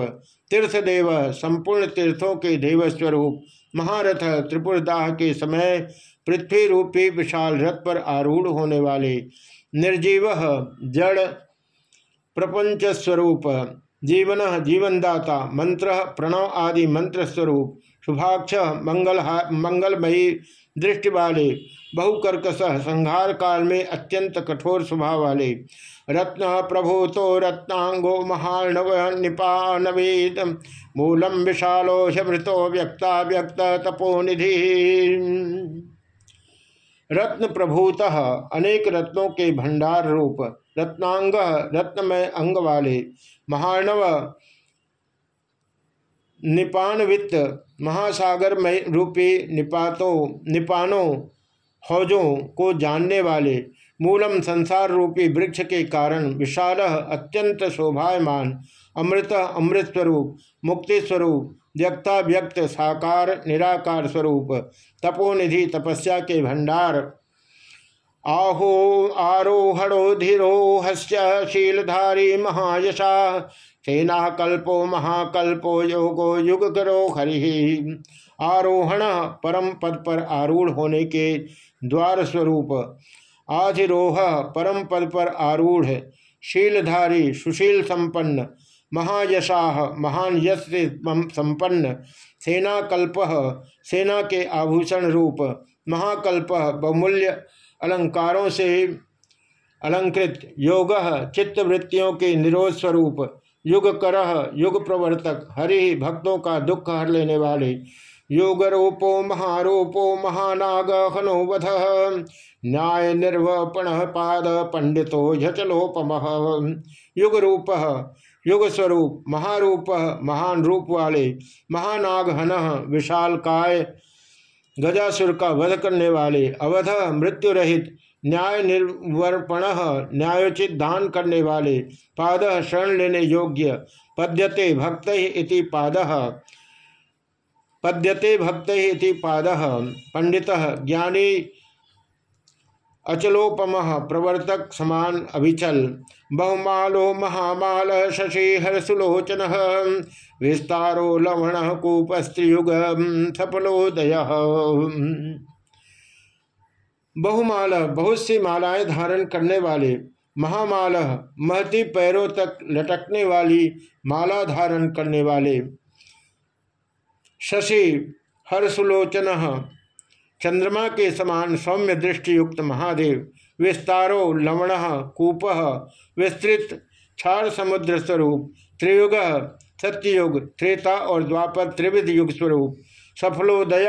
तीर्थदेव संपूर्ण तीर्थों के देवस्वरूप। महारथ, त्रिपुरदाह के समय पृथ्वी रूपी विशाल रथ पर आरूढ़ होने वाले निर्जीव, जड़ प्रपंच स्वरूप जीवन, जीवनदाता, मंत्र, प्रणव आदि मंत्र स्वरूप शुभाक्ष, मंगल, मंगलमयी दृष्टि वाले बहुकर्कश संहार काल में अत्यंत कठोर स्वभाव वाले रत्न प्रभु तो रत्नांगो महानव निपानवेद मूलम विशालो शभृतो व्यक्ता व्यक्त तपोनिधि रत्न प्रभुतः अनेक रत्नों के भंडार रूप, रत्नांग, रत्नमय अंग वाले महानव निपानवित्त महासागर में रूपी निपातों निपानों हौजों को जानने वाले, मूलम संसार रूपी वृक्ष के कारण विशाल अत्यंत शोभायमान, अमृत अमृत स्वरूप, मुक्ति स्वरूप व्यक्ता व्यक्त साकार निराकार स्वरूप, तपोनिधि तपस्या के भंडार। आहो आरोहणो धीरोहस्य शीलधारी महायशा सेना कल्पो महाकल्पो योगो युग करो हरि। आरोहण परम पद पर आरूढ़ होने के द्वार स्वरूप, आधिरोह परम पद पर आरूढ़, शीलधारी सुशील संपन्न महायशाह महान यश से संपन्न सेनाकल्प, सेना के आभूषण रूप, महाकल्प, बहुमूल्य अलंकारों से अलंकृत, योग, चित्तवृत्तियों के निरोध स्वरूप युग करह युग प्रवर्तक हरि, भक्तों का दुख हर लेने वाले योग रूपो महारूपो महानाग हनोवध न्याय निर्वपण पाद पंडितो झचलोपम युग रूप युग स्वरूप महारूप, महान रूप वाले महानाग हन विशाल काय गजासुर का वध करने वाले, अवध मृत्यु रहित न्याय निर्वर्पण न्यायोचित दान करने वाले, पाद शरण लेने योग्य, पद्यते भक्त इति पाद, पद्यते भक्त इति पाद, पंडित ज्ञानी अचलोपम प्रवर्तक समान अभिचल बहुमालो महामाल शशि हरसुलोचन। विस्तारो लवण कूपस्त्रियुग सफलोदय बहुमाल, बहुत सी मालाएँ धारण करने वाले, महामाल, महती पैरों तक लटकने वाली माला धारण करने वाले। शशि हर्षुलोचन चंद्रमा के समान सौम्य दृष्टि युक्त महादेव, विस्तारो लवण कूप, विस्तृत क्षार समुद्र स्वरूप, त्रियुग सत्ययुग, त्रेता और द्वापर त्रिविध युग स्वरूप, सफलोदय।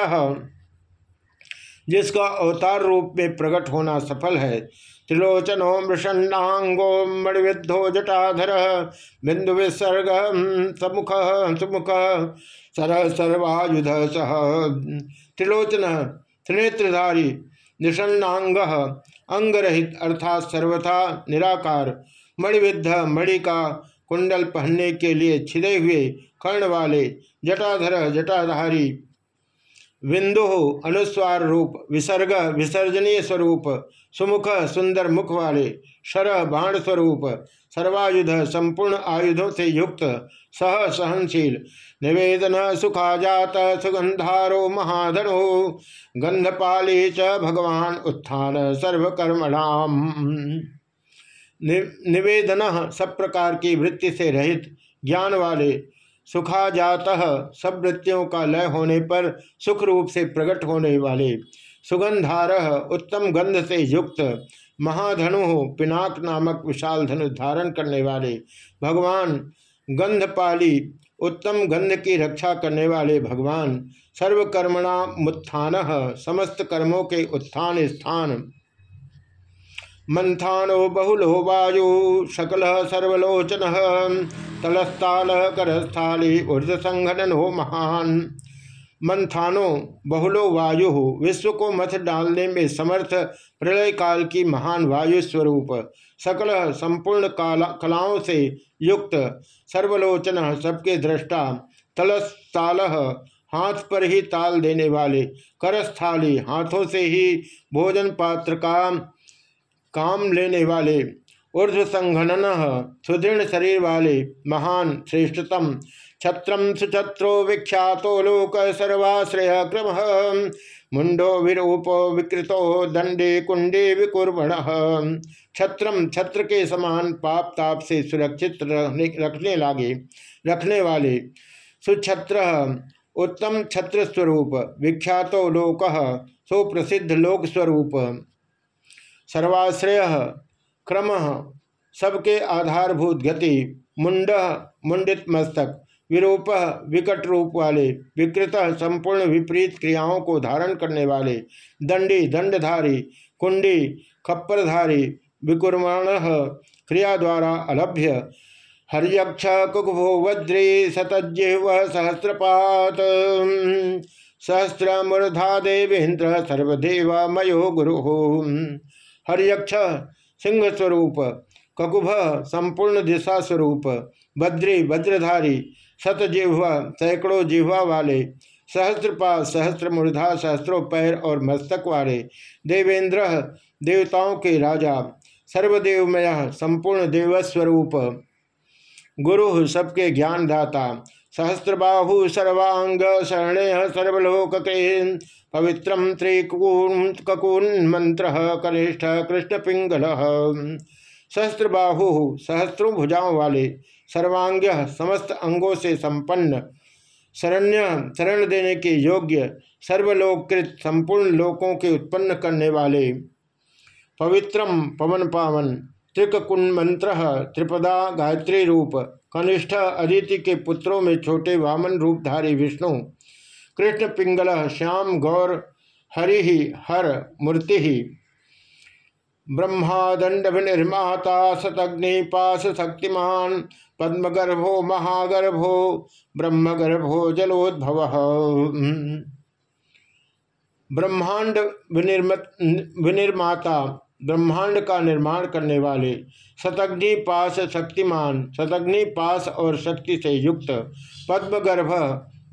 जिसका अवतार रूप में प्रकट होना सफल है, त्रिलोचनो मृषन्नांगो मणिविद्धो जटाधर बिंदु विसर्ग समुख, सुमुख सर सर्वायुध सह त्रिलोचन त्रिनेत्रधारी निषण्णांग अंगरहित अर्थात सर्वथा निराकार, मणिविद्ध मणि का कुंडल पहनने के लिए छिदे हुए कर्ण वाले, जटाधर, जटाधारी बिंदु अनुस्वार रूप, विसर्ग, विसर्जनीय स्वरूप, सुमुख, सुंदर मुख वाले, शर, बाण स्वरूप सर्वायुध संपूर्ण आयुधों से युक्त, सह सहनशील। निवेदन सुखा जात, सुगंधारो महाधनो। गंधपाली च भगवान उत्थान सर्वकर्मणाम। निवेदन सब प्रकार की वृत्ति से रहित ज्ञान वाले, सुखा जात सब वृत्तियों का लय होने पर सुख रूप से प्रकट होने वाले। सुगंधार उत्तम गंध से युक्त, महाधनु पिनाक नामक विशाल धनु धारण करने वाले। भगवान, गंधपाली, उत्तम गंध की रक्षा करने वाले भगवान, सर्वकर्मणा मुत्थान समस्त कर्मों के उत्थान स्थान। मंथानो बहुलो वायु, सकल सर्वलोचन तलस्ताल करस्थाली ऊर्ज संघनन हो महान। मंथानो, बहुलो वायु विश्व को मथ डालने में समर्थ प्रलय काल की महान वायु स्वरूप सकल संपूर्ण कलाओं से युक्त सर्वलोचन सबके दृष्टा, तलस्ताल हाथ पर ही ताल देने वाले, करस्थाली हाथों से ही भोजन पात्र का काम लेने वाले ऊर्ध संघनन सुदृढ़ शरीर वाले महान श्रेष्ठतम छत्रम सुछत्रो विख्यातो लोक सर्वाश्रय क्रम। मुंडो विरूपो विकृतो दंडे कुंडे विकुर्वण। छत्रम छत्र के समान पाप ताप से सुरक्षित रखने, लागे रखने वाले। सुछत्र उत्तम छत्र स्वरूप विख्यातो लोक सुप्रसिद्ध लोक स्वरूप सर्वाश्रय क्रम सबके आधारभूत गति मुंड मुंडित मस्तक। विरूप, विकट रूप वाले, विकृत, संपूर्ण, विपरीत क्रियाओं को धारण करने वाले, दंडी, दंडधारी, कुंडी, खप्परधारी, विकुर्माण क्रिया द्वारा अलभ्य, हरियक्ष, कुकुभो, वज्रे शतज्जिह्व सहस्रपात सहस्र मूर्धा देवेन्द्र सर्वदेव, मयो गुरु, हरियक्ष सिंह स्वरूप ककुभ, संपूर्ण दिशा स्वरूप बद्री, वज्रधारी शतजिह्वा सैकड़ों जिह्वा वाले, सहस्त्रपा सहस्त्र मूर्धा सहस्त्रों पैर और मस्तक वाले, देवेंद्र देवताओं के राजा, सर्वदेवमय, संपूर्ण देवस्वरूप, गुरु सबके ज्ञानदाता सहस्रबाहु सर्वांग शरणे सर्वलोक पवित्रम त्रिकून ककून मंत्र कनिष्ठ कृष्ण पिंगल सहस्त्रबाहु सहस्त्रों भुजाओं वाले सर्वांग समस्त अंगों से संपन्न, शरण्य, शरण देने के योग्य, सर्वलोककृत, संपूर्ण लोकों के उत्पन्न करने वाले। पवित्रम पवन पावन त्रिकुण मंत्र, त्रिपदा गायत्री रूप, कनिष्ठ अदिति के पुत्रों में छोटे वामन रूपधारी विष्णु, कृष्ण पिंगल, श्याम गौर, हरि हर मूर्ति। ब्रह्मादंड निर्माता शतग्नि पाश शक्तिमान पद्मगर्भो महागर्भो, ब्रह्मगर्भो जलोद्भव। ब्रह्मांड विनिर्माता ब्रह्मांड का निर्माण करने वाले शतग्नि पास शक्तिमान, शतग्नि पास और शक्ति से युक्त पद्मगर्भ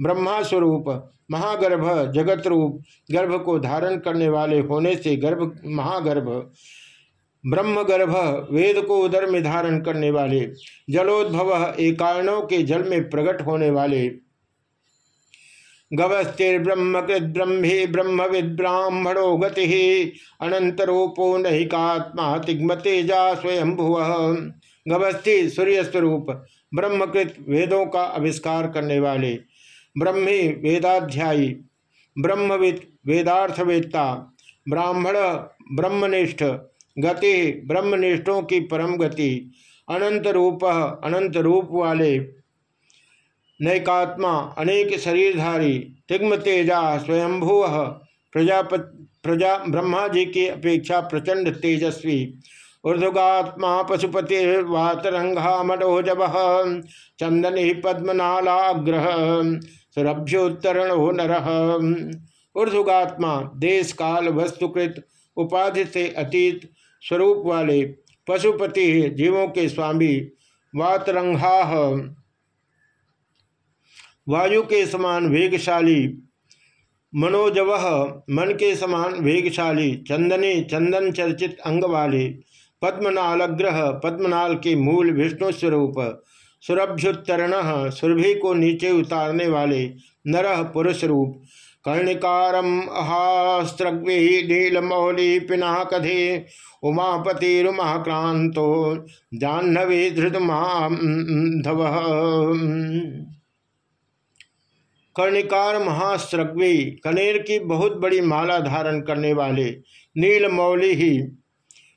ब्रह्मा स्वरूप महागर्भ जगत रूप गर्भ को धारण करने वाले होने से गर्भ, महागर्भ ब्रह्मगर्भ वेद को उदर में धारण करने वाले, जलोद्भव एकाणों के जल में प्रकट होने वाले। गवस्तिर्ब्रह्मकृत ब्रह्मे ब्रह्म विद्राह्मणो गति अनंतरूपो नहिकात्मा तिग्म स्वयं भुव गवस्थि सूर्य स्वरूप ब्रह्मकृत वेदों का आविष्कार करने वाले। ब्रह्मी वेदाध्यायी, ब्रह्मविद वेदार्थवेत्ता, ब्राह्मण ब्रह्मनिष्ठ गति ब्रह्मनिष्ठों की परम गति, अनंत रूप अनंत रूप वाले नैकात्मा, अनेक शरीरधारी तिग्म तेजा स्वयंभू प्रजापत, प्रजा, ब्रह्मा जी की अपेक्षा प्रचंड तेजस्वी ऊर्धुगात्मा पशुपति वातरंगा मडोजब चंदनी, पद्मनालाग्रह, सुरभ्योत्तरण हो नर। ऊर्धुगात्मा देश काल वस्तुकृत, उपाधि से अतीत स्वरूप वाले पशुपति जीवों के स्वामी वातरंगा वायु के समान वेगशाली, मनोजव मन के समान वेगशाली, चंदने चंदन चर्चित अंग वाले, पद्मनालग्रह, पद्मनाल के मूल विष्णु स्वरूप, सुरभ्युत्तरण, सुरभि को नीचे उतारने वाले नरह पुरुष रूप कर्णिकारम अहास्त्रग्वी नीलमौली पिनाकधे उमापतिरुमाक्रांतो जाह्नवी धृतमाधव। कर्णिकार महास्त्रग्वी कनेर की बहुत बड़ी माला धारण करने वाले नीलमौली ही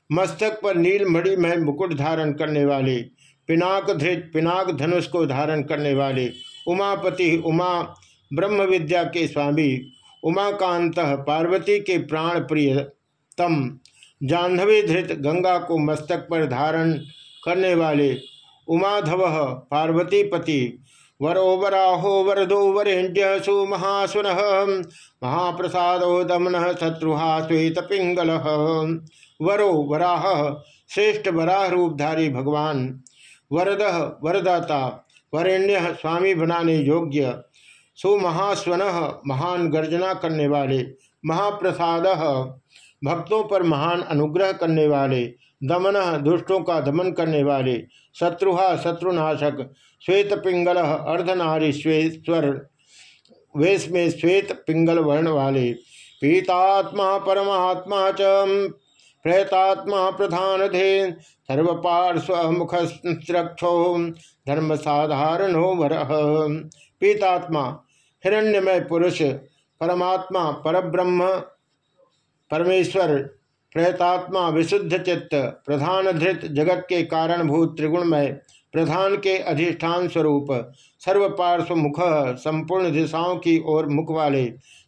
मस्तक पर नील मणि में मुकुट धारण करने वाले पिनाक धृत पिनाक धनुष को धारण करने वाले उमापति उमा ब्रह्म विद्या के स्वामी उमाकांत पार्वती के प्राण प्रिय तम जाह्नवी धृत गंगा को मस्तक पर धारण करने वाले उमाधव पार्वतीपति वरो वराहो वरदो वरेण्य सुमहासुन महाप्रसादो दमन शत्रुहा श्वेत पिंगल वरो वराह श्रेष्ठ वराह रूपधारी भगवान वरद वरदाता वरेण्य स्वामी बनाने योग्य सुमहास्वन महान गर्जना करने वाले, महाप्रसाद, भक्तों पर महान अनुग्रह करने वाले, दमन, दुष्टों का दमन करने वाले, शत्रुहा, शत्रुनाशक श्वेत पिंगल अर्धनारी, श्वेश्वर, वेश में श्वेत पिंगल वर्ण वाले, पीतात्मा, परमात्मा च, प्रेतात्मा प्रधान धे सर्वपार्श्व मुख रक्षो धर्म साधारणो वर। पीतात्मा हिरण्यमय पुरुष परमात्मा, परब्रह्म, परमेश्वर प्रयतात्मा विशुद्ध चित्त, प्रधान धृत जगत के कारणभूत त्रिगुणमय, प्रधान के अधिष्ठान स्वरूप, सर्व पार्श्व मुख संपूर्ण दिशाओं की ओर मुख वाले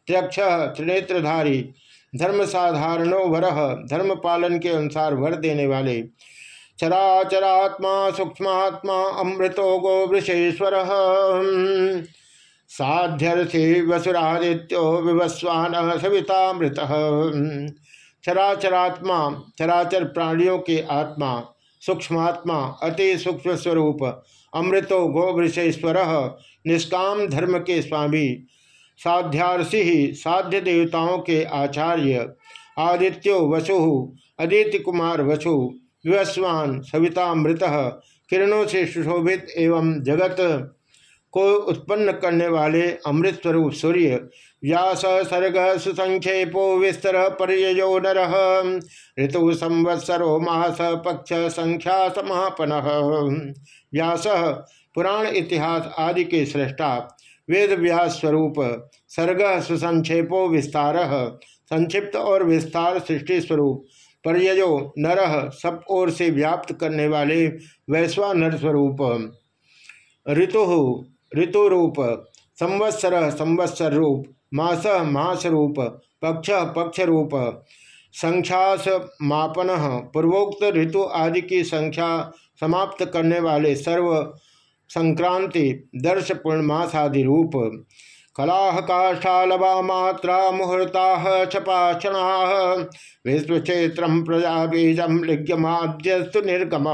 त्यक्ष त्रिनेत्रधारी धर्म साधारणो वर धर्म पालन के अनुसार वर देने वाले, चराचरात्मा, सूक्ष्मात्मा, अमृतो गो वृषेश्वर। साध्यर्थी वसुरादित्यो विवस्वान सवितामृत। चराचरात्मा चराचर प्राणियों के आत्मा, सूक्ष्मात्मा, अति सूक्ष्म स्वरूप अमृतो गोवृषेश्वर, निष्काम धर्म के स्वामी, साध्यार्षि साध्य देवताओं के आचार्य, आदित्यो वसु अदित्य कुमार वसु, विवस्वान सवितामृत, किरणों से सुशोभित एवं जगत को उत्पन्न करने वाले अमृत स्वरूप सूर्य, व्यास सर्ग सुसंक्षेपो विस्तर पर्यो नर। ऋतु संवत्सरो मास पक्ष संख्या समापन। व्यास, पुराण इतिहास आदि के सृष्टा वेद व्यास स्वरूप, सर्ग सुसंक्षेपो विस्तार, संक्षिप्त और विस्तार सृष्टि स्वरूप, पर्ययो नर सब ओर से व्याप्त करने वाले वैश्वानर स्वरूप। ऋतु ऋतु रूप संवत्सर संवत्सर रूप मास मास रूप पक्ष पक्ष रूप संख्यास, मापन, पूर्वोक्त ऋतु आदि की संख्या समाप्त करने वाले सर्व संक्रांति, दर्श पूर्णमासादि रूप कलाह काष्ठालवा मात्रा, मुहूर्ता छपाक्षणा विश्वक्षेत्र प्रजा बीजम लिग्यमाद्यस्तु निर्गम।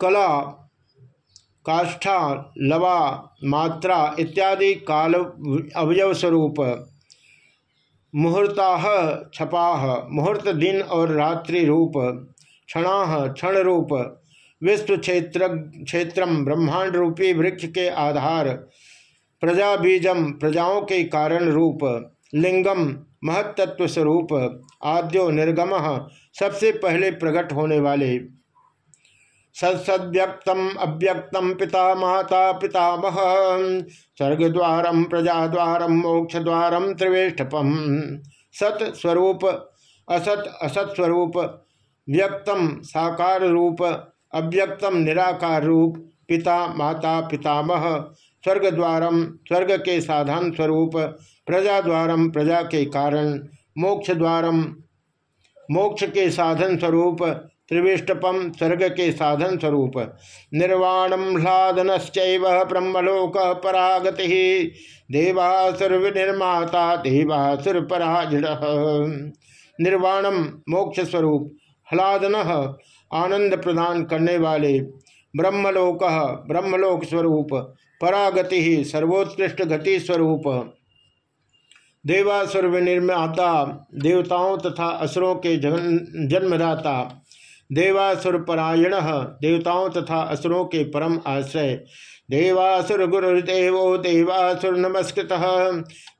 कला, काष्ठा, लवा, मात्रा इत्यादि काल अवयव स्वरूप। मुहूर्ता छपा, मुहूर्त दिन और रात्रि रूप। क्षणा क्षण रूप। विश्व क्षेत्र क्षेत्र ब्रह्मांड रूपी वृक्ष के आधार। प्रजा बीजम प्रजाओं के कारण रूप। लिंगम महत्त्व स्वरूप। आद्यो निर्गम सबसे पहले प्रकट होने वाले। सत्सद्यक्तम अव्यक्तम पिता माता पितामह। स्वर्ग द्वारम प्रजा द्वारम मोक्ष द्वारम त्रिवेष्टपम। सत स्वरूप, असत असत स्वरूप, व्यक्तम साकार रूप, अव्यक्तम निराकार रूप, पिता माता पितामह। स्वर्ग द्वारम स्वर्ग के साधन स्वरूप प्रजा द्वारम प्रजा के कारण मोक्ष द्वारम मोक्ष के साधन स्वरूप त्रिविष्टपम स्वर्ग के साधन स्वरूप। निर्वाणम ह्लादनश्चैव ब्रह्मलोक परागति। देवासुर विनिर्माता देवासुर पराजड़ निर्वाणम मोक्ष स्वरूप ह्लादन आनंद प्रदान करने वाले ब्रह्मलोक ब्रह्मलोक स्वरूप परागति सर्वोत्कृष्ट गति स्वरूप देवासुर विनिर्माता देवताओं तथा असुरों के जन्मदाता देवासुरपरायण देवताओं तथा असुरों के परम आश्रय। देवासुर गुरुदेवो देवासुर नमस्कृत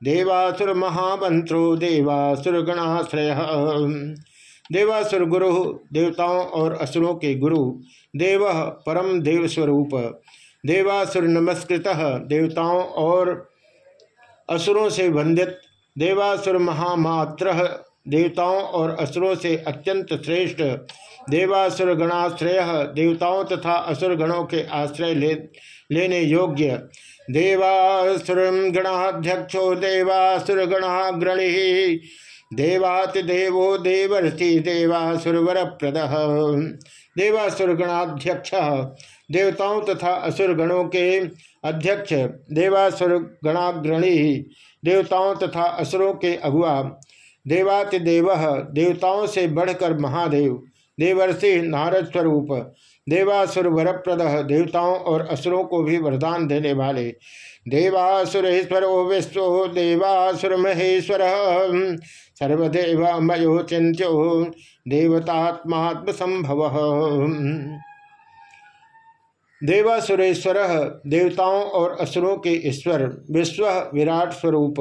देवासुर महामंत्रो देवासुर गणाश्रय देवासुर गुरु देवताओं और असुरों के गुरु देव परम देव स्वरूप देवासुर नमस्कृत देवताओं और असुरों से वंदित। देवासुर महामात्र देवताओं और असुरों से अत्यंत श्रेष्ठ। देवासुर गणाश्रय देवताओं तथा असुर गणों के आश्रय ले, लेने योग्य देवासुर गणाध्यक्षो देवासुर गणाग्रणी देवातिदेवो देवर्षि देवासुर वर प्रद देवासुर गणाध्यक्ष देवताओं तथा असुर गणों के अध्यक्ष देवासुर गणाग्रणी देवताओं तथा असुरों के अगुआ देवातिदेव देवताओं से बढ़कर महादेव। देवर्षि नारद स्वरूप। देवासुर वरप्रद देवताओं और असुरों को भी वरदान देने वाले। देवासुरेश्वरो विश्व देवासुर महेश्वर सर्वदेव मयो चिंत्यो देवतात्मात्म संभव देवासुरेश्वर, देवताओं और असुरों के ईश्वर, विश्व विराट स्वरूप।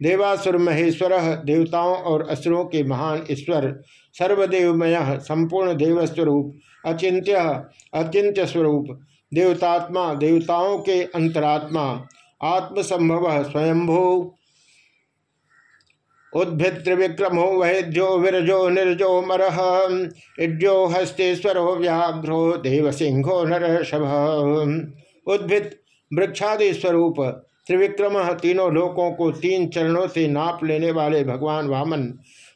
देवासुर महेश्वर देवताओं और असुरों के महान ईश्वर सर्वदेवमय संपूर्ण देवस्वरूप अचिंत्य अचिंत्य स्वरूप देवतात्मा, देवताओं के अंतरात्मा, आत्मसंभव स्वयंभू। उद्भिद त्रिविक्रमो वैद्यो विरजो निर्जो मरह इड्यो हस्तेश्वरो व्याघ्रो देवसिंहो नरषभ उद्भिद वृक्षादि स्वरूप त्रिविक्रम तीनों लोकों को तीन चरणों से नाप लेने वाले भगवान वामन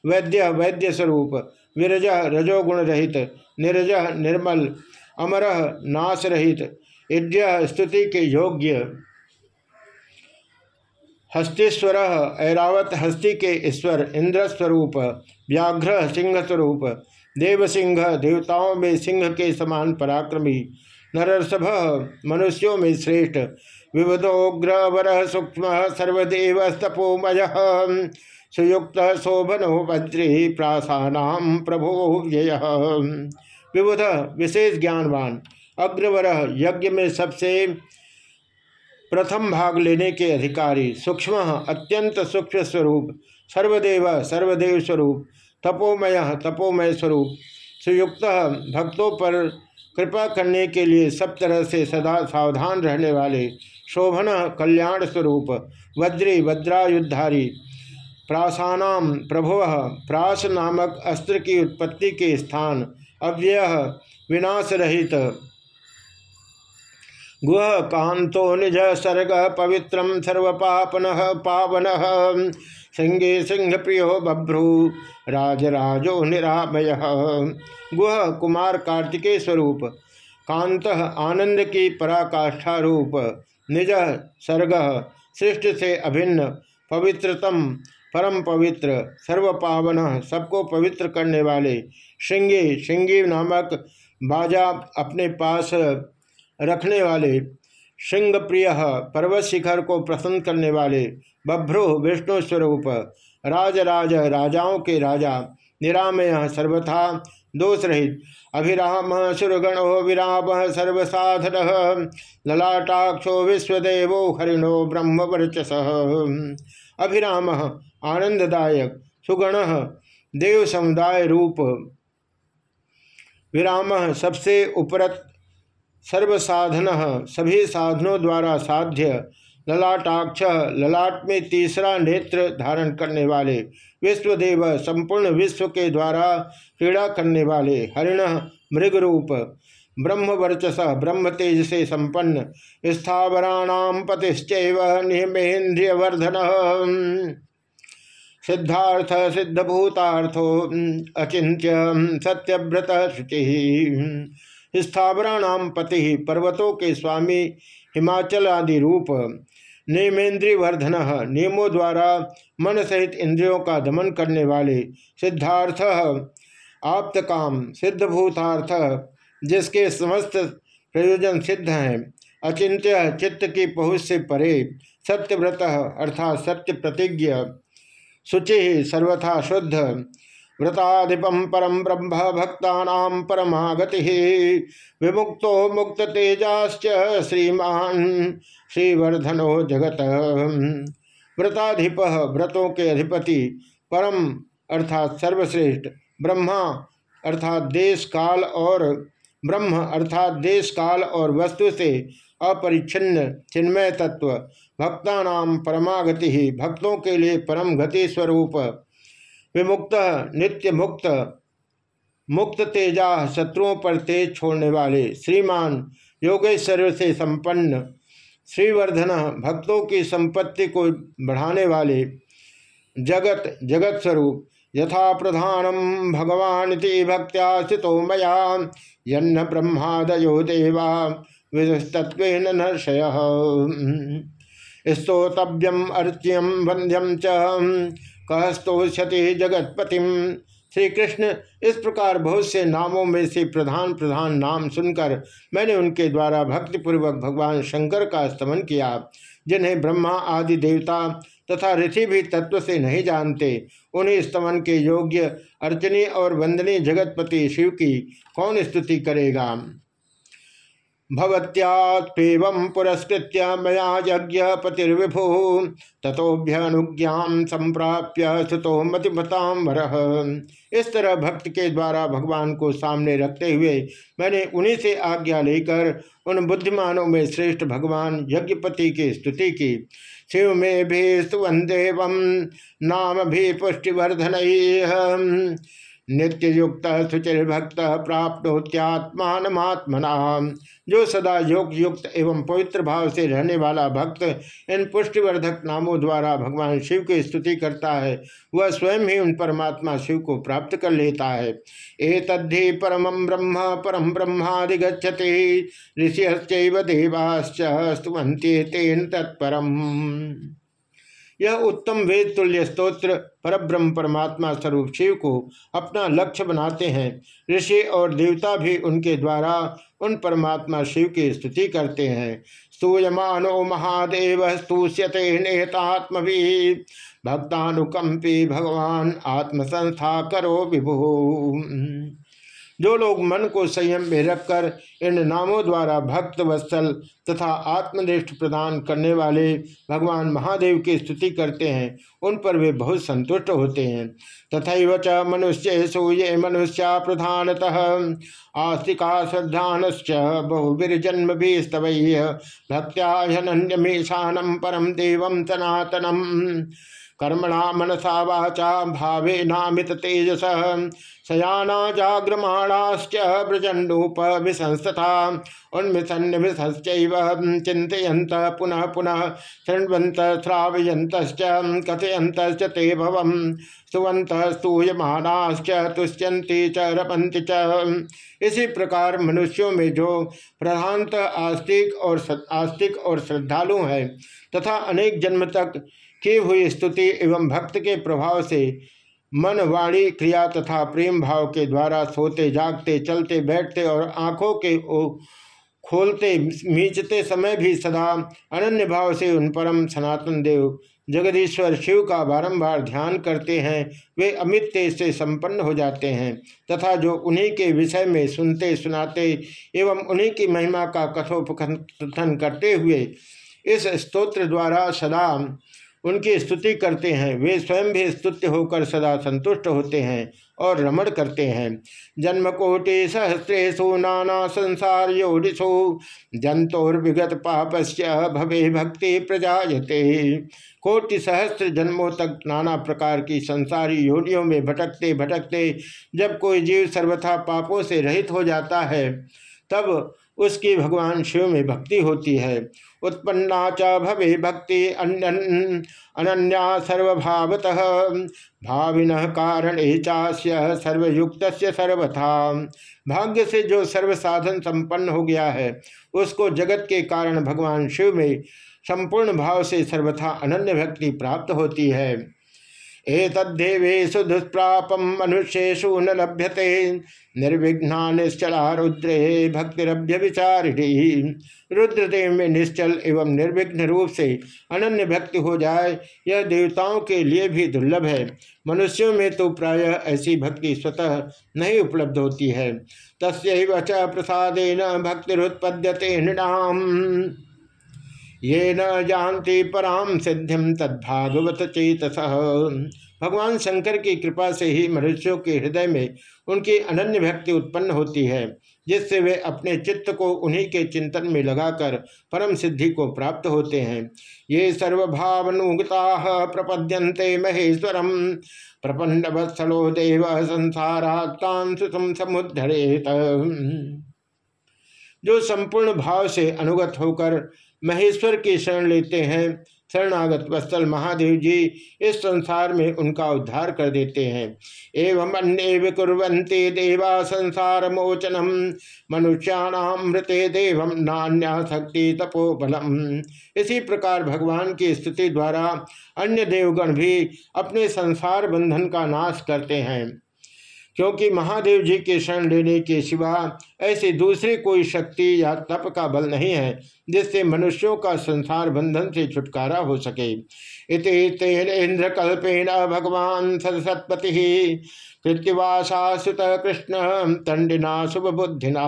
वैद्य वैद्य स्वरूप। विरज, रजोगुण रहित। निरज, निर्मल। अमर, नाश रहित। इड्य स्तुति के योग्य। हस्तीश्वर, ऐरावत, हस्ति के ईश्वर। इंद्र स्वरूप। व्याघ्र, सिंह स्वरूप। देव सिंह, देवताओं में सिंह के समान पराक्रमी। नरसभ मनुष्यों में श्रेष्ठ। विवधोग्रवर सूक्ष्म सर्वदेव स्तपोमय सुयुक्त शोभनो वज्री प्रासानाम प्रभो व्यय। विबुध, विशेष ज्ञानवान, अग्रवर यज्ञ में सबसे प्रथम भाग लेने के अधिकारी, सूक्ष्म, अत्यंत सूक्ष्म स्वरूप, सर्वदेव सर्वदेव स्वरूप, तपोमय तपोमय स्वरूप, सुयुक्त भक्तों पर कृपा करने के लिए सब तरह से सदा सावधान रहने वाले शोभन कल्याण स्वरूप, वज्री, वज्रायुद्धारी प्रासानाम प्रभु प्रास नामक अस्त्र की उत्पत्ति के स्थान अव्यय विनाश रहित गुह कांतो निज सर्ग पवित्रम सर्वपापन पावन। सिंहे सिंह प्रियो बभ्रू राजराजो निरामय। गुह कुमार कार्तिकेय स्वरूप कांत आनंद की पराकाष्ठा रूप निज सर्ग सृष्टि से अभिन्न पवित्रतम परम पवित्र सर्व पावन सबको पवित्र करने वाले श्रृंगी श्रृंगी नामक बाजा अपने पास रखने वाले श्रृंग प्रिय पर्वत शिखर को प्रसन्न करने वाले, बभ्रु, विष्णु स्वरूप राजराज राजाओं के राजा, निरामय, सर्वथा दोष रहित अभिराम, सुरगणो, विराम, सर्वसाधन, ललाटाक्षो, विश्वदेवो, हरिणो, ब्रह्म, वर्चस, अभिराम आनंददायक, सुगण, देव समुदाय रूप। विराम, सबसे उपरत, सर्वसाधन, सभी साधनों द्वारा साध्य, ललाटाक्ष, ललाट में तीसरा नेत्र धारण करने वाले, विश्वदेव, संपूर्ण विश्व के द्वारा क्रीड़ा करने वाले, हरिण मृग रूप ब्रह्म वर्चस ब्रह्म तेज से संपन्न स्थावराणाम पतिश्चैव निमेन्द्रिय वर्धन सिद्धार्थ सिद्धभूतार्थो अचिंत्य सत्यव्रत शुचि। स्थावराणाम पति पर्वतों के स्वामी हिमाचल आदि रूप नेमेन्द्रीय वर्धन नियमों द्वारा मन सहित इंद्रियों का दमन करने वाले सिद्धार्थ, आप्त काम सिद्धभूतार्थ, जिसके समस्त प्रयोजन सिद्ध हैं। अचिंत्य चित्त की पहुँच से परे सत्यव्रत अर्थात सत्य प्रतिज्ञ शुचि सर्वथा शुद्ध व्रताधिपम परम ब्रह्म भक्ता परमागति। विमुक्तो मुक्त तेजाश्च श्रीमान श्रीवर्धनो जगत। व्रताधिप व्रतों के अधिपति परम अर्थात सर्वश्रेष्ठ ब्रह्मा अर्थात देश काल और ब्रह्म अर्थात देश काल और वस्तु से अपरिच्छिन्न चिन्मय तत्व भक्तानाम परमागति ही भक्तों के लिए परम गति स्वरूप विमुक्त नित्य मुक्त मुक्त तेजा शत्रुओं पर तेज छोड़ने वाले श्रीमान योगेश्वर से संपन्न श्रीवर्धन भक्तों की संपत्ति को बढ़ाने वाले जगत जगत स्वरूप यथा प्रधानम भगवान भक्त्या स्थितो मया, यन्न ब्रह्मादयो देवा विदस्तत्व नर्षय स्तोतव्यम, अर्च्यम वंद्यम च। कहस्तोषति जगतपति श्री कृष्ण इस प्रकार बहुत से नामों में से प्रधान प्रधान नाम सुनकर मैंने उनके द्वारा भक्तिपूर्वक भगवान शंकर का स्तमन किया, जिन्हें ब्रह्मा आदि देवता तथा ऋषि भी तत्व से नहीं जानते। उन्हें स्तमन के योग्य अर्चनी और वंदनी जगतपति शिव की कौन स्तुति करेगा? भवत्यात्व पुरस्कृत मया यज्ञ पतिर्विभु। तथोभ्यनुज्ञा संप्राप्य सुतो मतिमताम इस तरह भक्त के द्वारा भगवान को सामने रखते हुए मैंने उन्हीं से आज्ञा लेकर उन बुद्धिमानों में श्रेष्ठ भगवान यज्ञपति की स्तुति की। शिव में भी सुवंदेव, नाम भी पुष्टिवर्धन। नित्य युक्त सुचिर भक्त प्राप्तोत्यात्मात्मना जो सदा योग युक्त एवं पवित्र भाव से रहने वाला भक्त इन पुष्टिवर्धक नामों द्वारा भगवान शिव की स्तुति करता है, वह स्वयं ही उन परमात्मा शिव को प्राप्त कर लेता है। ए तद्धि परम ब्रह्म, परम ब्रह्मादिगछति ऋषिश्चैव देवाश्च स्तुवंते तेन तत्परम। यह उत्तम वेद तुल्य स्त्रोत्र परब्रह्म परमात्मा स्वरूप शिव को अपना लक्ष्य बनाते हैं। ऋषि और देवता भी उनके द्वारा उन परमात्मा शिव की स्तुति करते हैं। स्तूयमानो महादेव स्तूष्यते नेतात्म भक्तानुकंपी भगवान आत्मसंस्था करो विभु। जो लोग मन को संयम में रखकर इन नामों द्वारा भक्त वत्सल तथा आत्मनिष्ठ प्रदान करने वाले भगवान महादेव की स्तुति करते हैं, उन पर वे बहुत संतुष्ट होते हैं। तथा च मनुष्य सूये मनुष्या प्रधानतः। आस्तिका श्रद्धान बहुवीर्जन्म भी स्तव भक्त्याहनन्यमेशानम परम देव सनातनम। कर्मणा मनसा वाचा भावे नामित तेजस। शयाना जाग्रमाणाश्च व्रजंडूप विसंस्था उन्मिषन्निमिषश्चैव चिंतयंत पुनः पुनः शृण्वंत श्रावयंत कथयंत ते भव सुवंत स्तूयमानाश्च तुष्यंती च रपंति च। इसी प्रकार मनुष्यों में जो प्रधानत आस्तिक और आस्तिक और श्रद्धालु हैं तथा अनेक जन्म तक की हुई स्तुति एवं भक्त के प्रभाव से मन वाणी क्रिया तथा प्रेम भाव के द्वारा सोते, जागते, चलते, बैठते और आँखों के खोलते, मीचते समय भी सदा अनन्य भाव से उन परम सनातन देव जगदीश्वर शिव का बारंबार ध्यान करते हैं, वे अमित तेज से संपन्न हो जाते हैं तथा जो उन्हीं के विषय में सुनते, सुनाते एवं उन्हीं की महिमा का कथोपकथन करते हुए इस स्तोत्र द्वारा सदा उनकी स्तुति करते हैं। वे स्वयं भी स्तुत्य होकर सदा संतुष्ट होते हैं और रमण करते हैं। जन्म कोटि सहस्रेशु नाना संसार योडिशु जंतोर्विगत पापस्य भवे भक्ति प्रजायते। कोटि सहस्त्र जन्मों तक नाना प्रकार की संसारी योनियों में भटकते भटकते जब कोई जीव सर्वथा पापों से रहित हो जाता है, तब उसकी भगवान शिव में भक्ति होती है। उत्पन्ना च भवे भक्ति अनन्या सर्वभावत। भाविन कारण चास्य सर्वयुक्त सर्वथा। भाग्य से जो सर्व साधन संपन्न हो गया है, उसको जगत के कारण भगवान शिव में संपूर्ण भाव से सर्वथा अनन्य भक्ति प्राप्त होती है। एतद्देवेशु दुष्प्रापम मनुष्येशु न लभ्यते। निर्विघ्ना निश्चला रुद्रे भक्तिरभ्य विचारिणी। रुद्रदेव में निश्चल एवं निर्विघ्न रूप से अनन्य भक्ति हो जाए, यह देवताओं के लिए भी दुर्लभ है। मनुष्यों में तो प्रायः ऐसी भक्ति स्वतः नहीं उपलब्ध होती है। तस्व च प्रसादेन भक्तिरुत्पद्यते नृणाम। ये न जानती पराम सिद्धिम तद्भागवत चेतस। भगवान शंकर की कृपा से ही मनुष्यों के हृदय में उनकी अनन्य भक्ति उत्पन्न होती है, जिससे वे अपने चित्त को उन्हीं के चिंतन में लगाकर परम सिद्धि को प्राप्त होते हैं। ये सर्वभावनुगता प्रपद्यन्ते महेश्वरम। प्रपन्न वत्सलो देव संसारात्तान समुद्धरेत। जो संपूर्ण भाव से अनुगत होकर महेश्वर की शरण लेते हैं। शरणागत वत्सल महादेव जी इस संसार में उनका उद्धार कर देते हैं। एवं अन्य विकुवंते देवा संसार मोचनम मनुष्याण मनुष्याणामृते देव नान्या शक्ति तपोबलम। इसी प्रकार भगवान की स्तुति द्वारा अन्य देवगण भी अपने संसार बंधन का नाश करते हैं। क्योंकि महादेव जी के शरण लेने के सिवा ऐसी दूसरी कोई शक्ति या तप का बल नहीं है, जिससे मनुष्यों का संसार बंधन से छुटकारा हो सके। इति तेन इंद्र कल्पेन भगवान सदसत्पति कृत्यवासासुत कृष्ण तंडिना शुभ बुद्धिना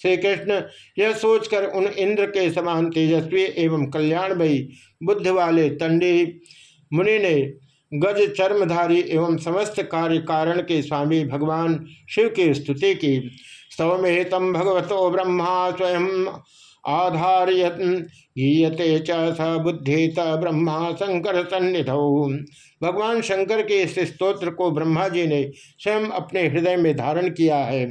श्री कृष्ण यह सोचकर उन इंद्र के समान तेजस्वी एवं कल्याणमयी बुद्ध वाले तंडी मुनि ने गज चर्मधारी एवं समस्त कार्य कारण के स्वामी भगवान शिव की स्तुति की। स्तवमेतम भगवतो ब्रह्मा स्वयं आधारयत गीयते च बुद्धि त ब्रह्मा शंकर सन्निध। भगवान शंकर के इस स्तोत्र को ब्रह्मा जी ने स्वयं अपने हृदय में धारण किया है।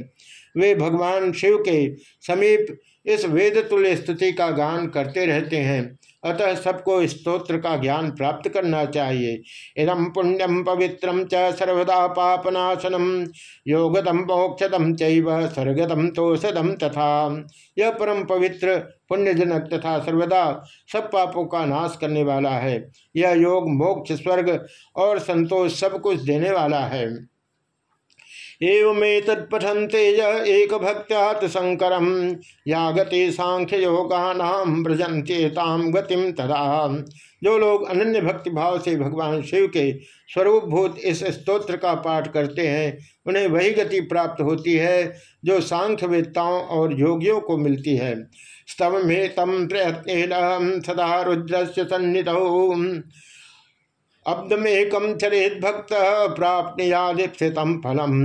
वे भगवान शिव के समीप इस वेद तुल्य स्तुति का गान करते रहते हैं। अतः सबको स्तोत्र का ज्ञान प्राप्त करना चाहिए। इदम पुण्यम पवित्रम च सर्वदा पापनाशनम योगदम मोक्षदम चैव सर्गदम तोषदम तथा। यह परम पवित्र, पुण्यजनक तथा सर्वदा सब पापों का नाश करने वाला है। यह योग, मोक्ष, स्वर्ग और संतोष सब कुछ देने वाला है। एवं तत्पठनते एक या गति सांख्य योगानाम व्रजंत्येताम गतिम तदा। जो लोग अनन्य भक्ति भाव से भगवान शिव के स्वरूपभूत इस स्तोत्र का पाठ करते हैं, उन्हें वही गति प्राप्त होती है जो सांख्यवेत्ताओं और योगियों को मिलती है। स्तव में तम प्रयत्न सदा रुद्र से सन्निध। अब्दमेकम चरित भक्त प्राप्त फलम।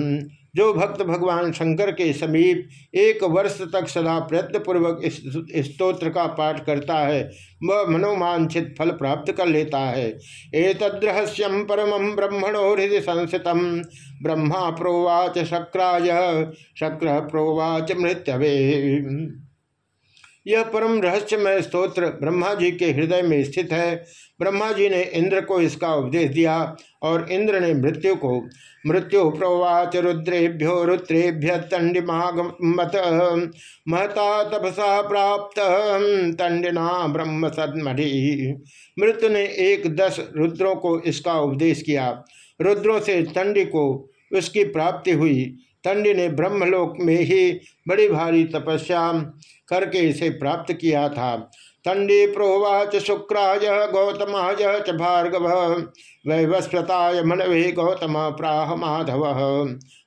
जो भक्त भगवान शंकर के समीप एक वर्ष तक सदा प्रयत्न पूर्वक इस स्तोत्र का पाठ करता है, वह मनोमांछित फल प्राप्त कर लेता है। एतद्रहस्यम परम ब्रह्मणो हृदय संस्थित ब्रह्मा प्रोवाच शक्राय, शक्र प्रोवाच मृत्यवे। यह परम रहस्यमय स्तोत्र ब्रह्मा जी के हृदय में स्थित है। ब्रह्मा जी ने इंद्र को इसका उपदेश दिया और इंद्र ने मृत्यु को, मृत्यु प्रोवाच रुद्रेभ्यो रुद्रेभ्य तंडिमागमत महता तपसा प्राप्त, तंडिना ब्रह्म सदमढ़ी। मृत्यु ने एक दस रुद्रों को इसका उपदेश किया। रुद्रों से तंडी को उसकी प्राप्ति हुई। तंडी ने ब्रह्मलोक में ही बड़ी भारी तपस्या करके इसे प्राप्त किया था। तंडी प्रोवाच शुक्राय, गौतमाय च भार्गव, वैवस्वताय मनवे गौतम प्राह माधव।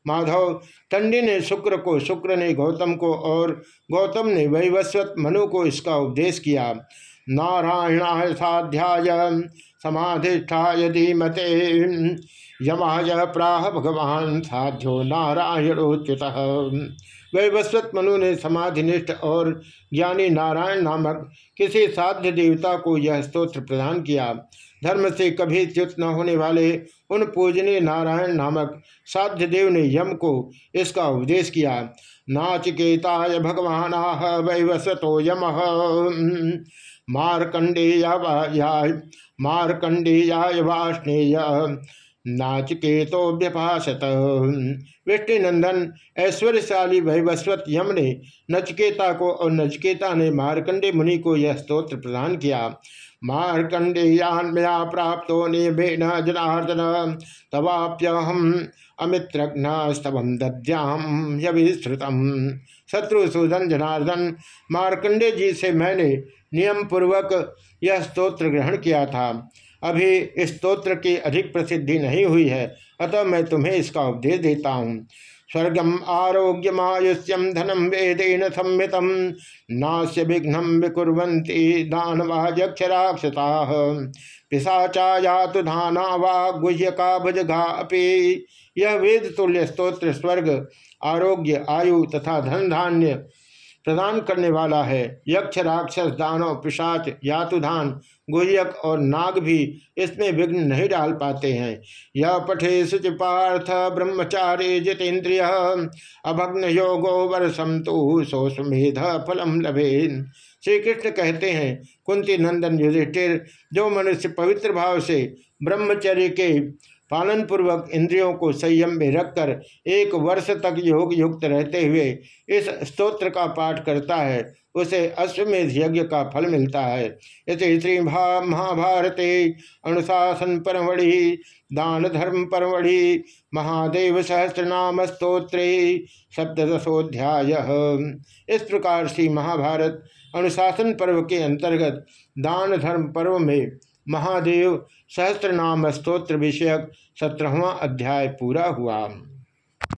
माधव तंडी ने शुक्र को, शुक्र ने गौतम को और गौतम ने वैवस्वत मनु को इसका उपदेश किया। नारायणाय साध्याय, समाधिष्ठाय धीमते। यमाय प्राह भगवान साध्यो नारायणोच्युत। वैवस्वत मनु ने समाधिनिष्ठ और ज्ञानी नारायण नामक किसी साध्य देवता को यह स्तोत्र प्रदान किया। धर्म से कभी च्युत न होने वाले उन पूजनीय नारायण नामक साध्य देव ने यम को इसका उपदेश किया। नाचिकेताय भगवान आह वैवस्वतो यम। मारकंडेय मारकंडेयाय वाष्णेय। नाचकेतोभ्यपाशत विष्णुनंदन ऐश्वर्यशाली वैवस्वत यम ने नचकेता को और नचकेता ने मारकंडे मुनि को यह स्तोत्र प्रदान किया। मारकंडेयान मया प्राप्त निभेन जनार्दन, तवाप्यहम अमित्रघ्न स्तभम दद्याम यभिश्रुतम शत्रुसूदन जनार्दन, मारकंडे जी से मैंने नियम पूर्वक यह स्तोत्र ग्रहण किया था। अभी इस स्तोत्र की अधिक प्रसिद्धि नहीं हुई है, अतः मैं तुम्हें इसका उपदेश देता हूँ। स्वर्गम आरोग्यमायुष्यम धनम वेदेन संहितम नाश्य विघ्न विकुर्वन्ति दानवा यक्ष राक्षसा पिशाचा तो धाना वा गुह्यका भुजघा अपि यह वेद तुल्य स्त्रोत्र स्वर्ग, आरोग्य, आयु तथा धन धान्य प्रदान करने वाला है। यक्ष, राक्षस, दानव, पिशाच, यातुधान, गुहयक और नाग भी इसमें विघ्न नहीं डाल पाते हैं। यह पठे शुच पार्थ ब्रह्मचारी जितेन्द्रिय, अभग्न योगो वर्षम तो फलम लभे श्री कृष्ण कहते हैं, कुंती नंदन युधिष्ठिर, जो मनुष्य पवित्र भाव से ब्रह्मचर्य के पालन पूर्वक इंद्रियों को संयम में रखकर एक वर्ष तक योग युक्त रहते हुए इस स्तोत्र का पाठ करता है, उसे अश्वमेध यज्ञ का फल मिलता है। इसे श्री महाभारते, अनुशासन परमढ़ि दान धर्म परमढ़ि, महादेव सहस्रनाम स्त्रोत्र सप्तशोध्याय इस प्रकार से महाभारत अनुशासन पर्व के अंतर्गत दान धर्म पर्व में महादेव सहस्त्रनाम स्त्रोत्र विषयक सत्रहवा अध्याय पूरा हुआ।